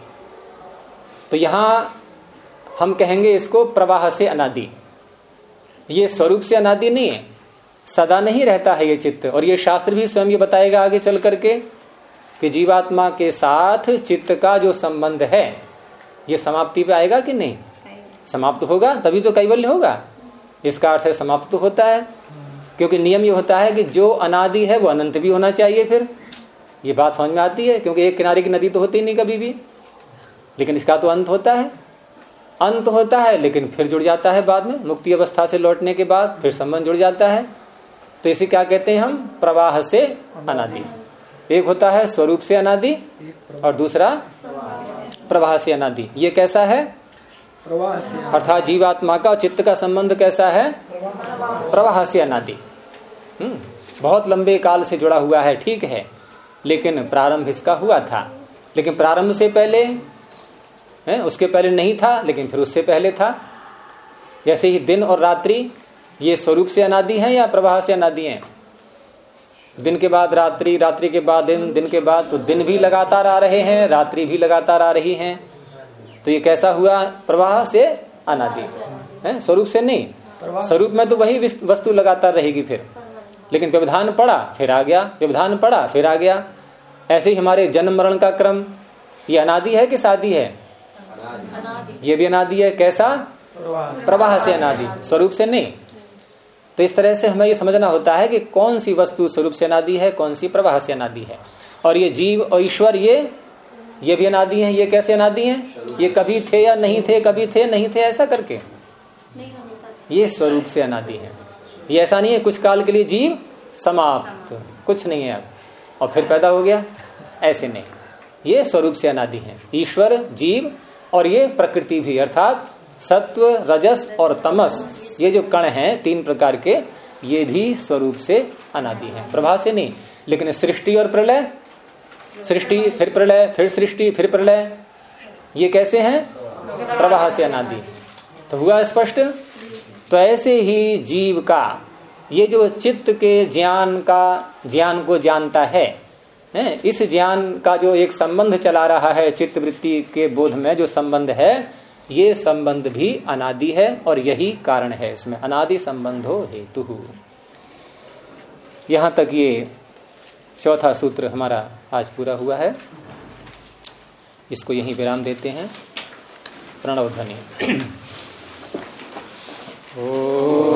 तो यहाँ हम कहेंगे इसको प्रवाह से अनादि। ये स्वरूप से अनादि नहीं है। सदा नहीं रहता है ये चित्त। और ये शास्त्र भी स्वयं ये बताएगा आगे चल करके कि जीवात्मा के साथ चित्त का जो संबंध है ये समाप्ति पे आएगा कि नहीं? समाप्त होगा? तभी तो कैवल्य होगा। इसका अर्थ है समाप्त तो होता है। क्योंकि नियम ये होता है कि जो अनादि है वो अनंत भी होना चाहिए फिर। ये बात समझ में आती है क्योंकि एक किनारे की नदी तो होती नहीं कभी भी। लेकिन इसका तो अंत होता है। अंत होता है लेकिन फिर जुड़ जाता है बाद में। मुक्ति अवस्था से लौटने के बाद फिर संबंध जुड़ जाता है। तो इसे क्या कहते हैं हम? प्रवाह से अनादि। एक होता है स्वरूप से अनादि और दूसरा प्रवाह से अनादि। ये कैसा है? अर्थात जीवात्मा का चित्त का संबंध कैसा है? प्रवाह से अनादि। हम्म, बहुत लंबे काल से जुड़ा हुआ है ठीक है। लेकिन प्रारंभ इसका हुआ था। लेकिन प्रारंभ से पहले है उसके पहले नहीं था लेकिन फिर उससे पहले था। जैसे ही दिन और रात्रि ये स्वरूप से अनादि है या प्रवाह से अनादि है? दिन के बाद रात्रि रात्रि के बाद दिन दिन के बाद तो दिन भी लगातार आ रहे हैं रात्रि भी लगातार आ रही हैं। तो ये कैसा हुआ? प्रवाह से अनादि। है स्वरूप से नहीं। स्वरूप में तो वही वस्तु लगातार रहेगी फिर। लेकिन व्यवधान पड़ा फिर आ गया। व्यवधान पड़ा फिर आ गया। ऐसे ही हमारे जन्म मरण का क्रम ये अनादि है कि शादी है? ये भी अनादि है कैसा? प्रवाह से। अनादि। स्वरूप से नहीं। तो इस तरह से हमें ये समझना होता है कि कौन सी वस्तु स्वरूप से अनादि है कौन सी प्रवाह से अनादि है। और ये जीव और ईश्वर ये ये भी अनादि है ये कैसे अनादि है? ये कभी थे या नहीं थे कभी थे नहीं थे ऐसा करके। ये स्वरूप से अनादि है। ये ऐसा नहीं है कुछ काल के लिए जीव समाप्त। कुछ नहीं है अब। और फिर पैदा हो गया। ऐसे नहीं। ये स्वरूप से अनादि है। ईश्वर जीव और ये प्रकृति भी, अर्थात सत्व, रजस और तमस, ये जो कण हैं, तीन प्रकार के, ये भी स्वरूप से अनादि है। प्रभा से नहीं लेकिन सृष्टि और प्रलय? सृष्टि, फिर प्रलय, फिर सृष्टि, फिर प्रलय, ये कैसे हैं? प्रवाह से अनादि। तो हुआ स्पष्ट? तो ऐसे ही जीव का, ये जो चित्त के ज्ञान का, ज्ञान को जानता है है। इस ज्ञान का जो एक संबंध चला रहा है चित्त वृत्ति के बोध में जो संबंध है, ये संबंध भी अनादि है और यही कारण है इसमें। अनादि संबंधो हेतु। यहाँ तक ये चौथा सूत्र हमारा आज पूरा हुआ है। इसको यहीं विराम देते हैं। प्रणव ध्वनि। ओ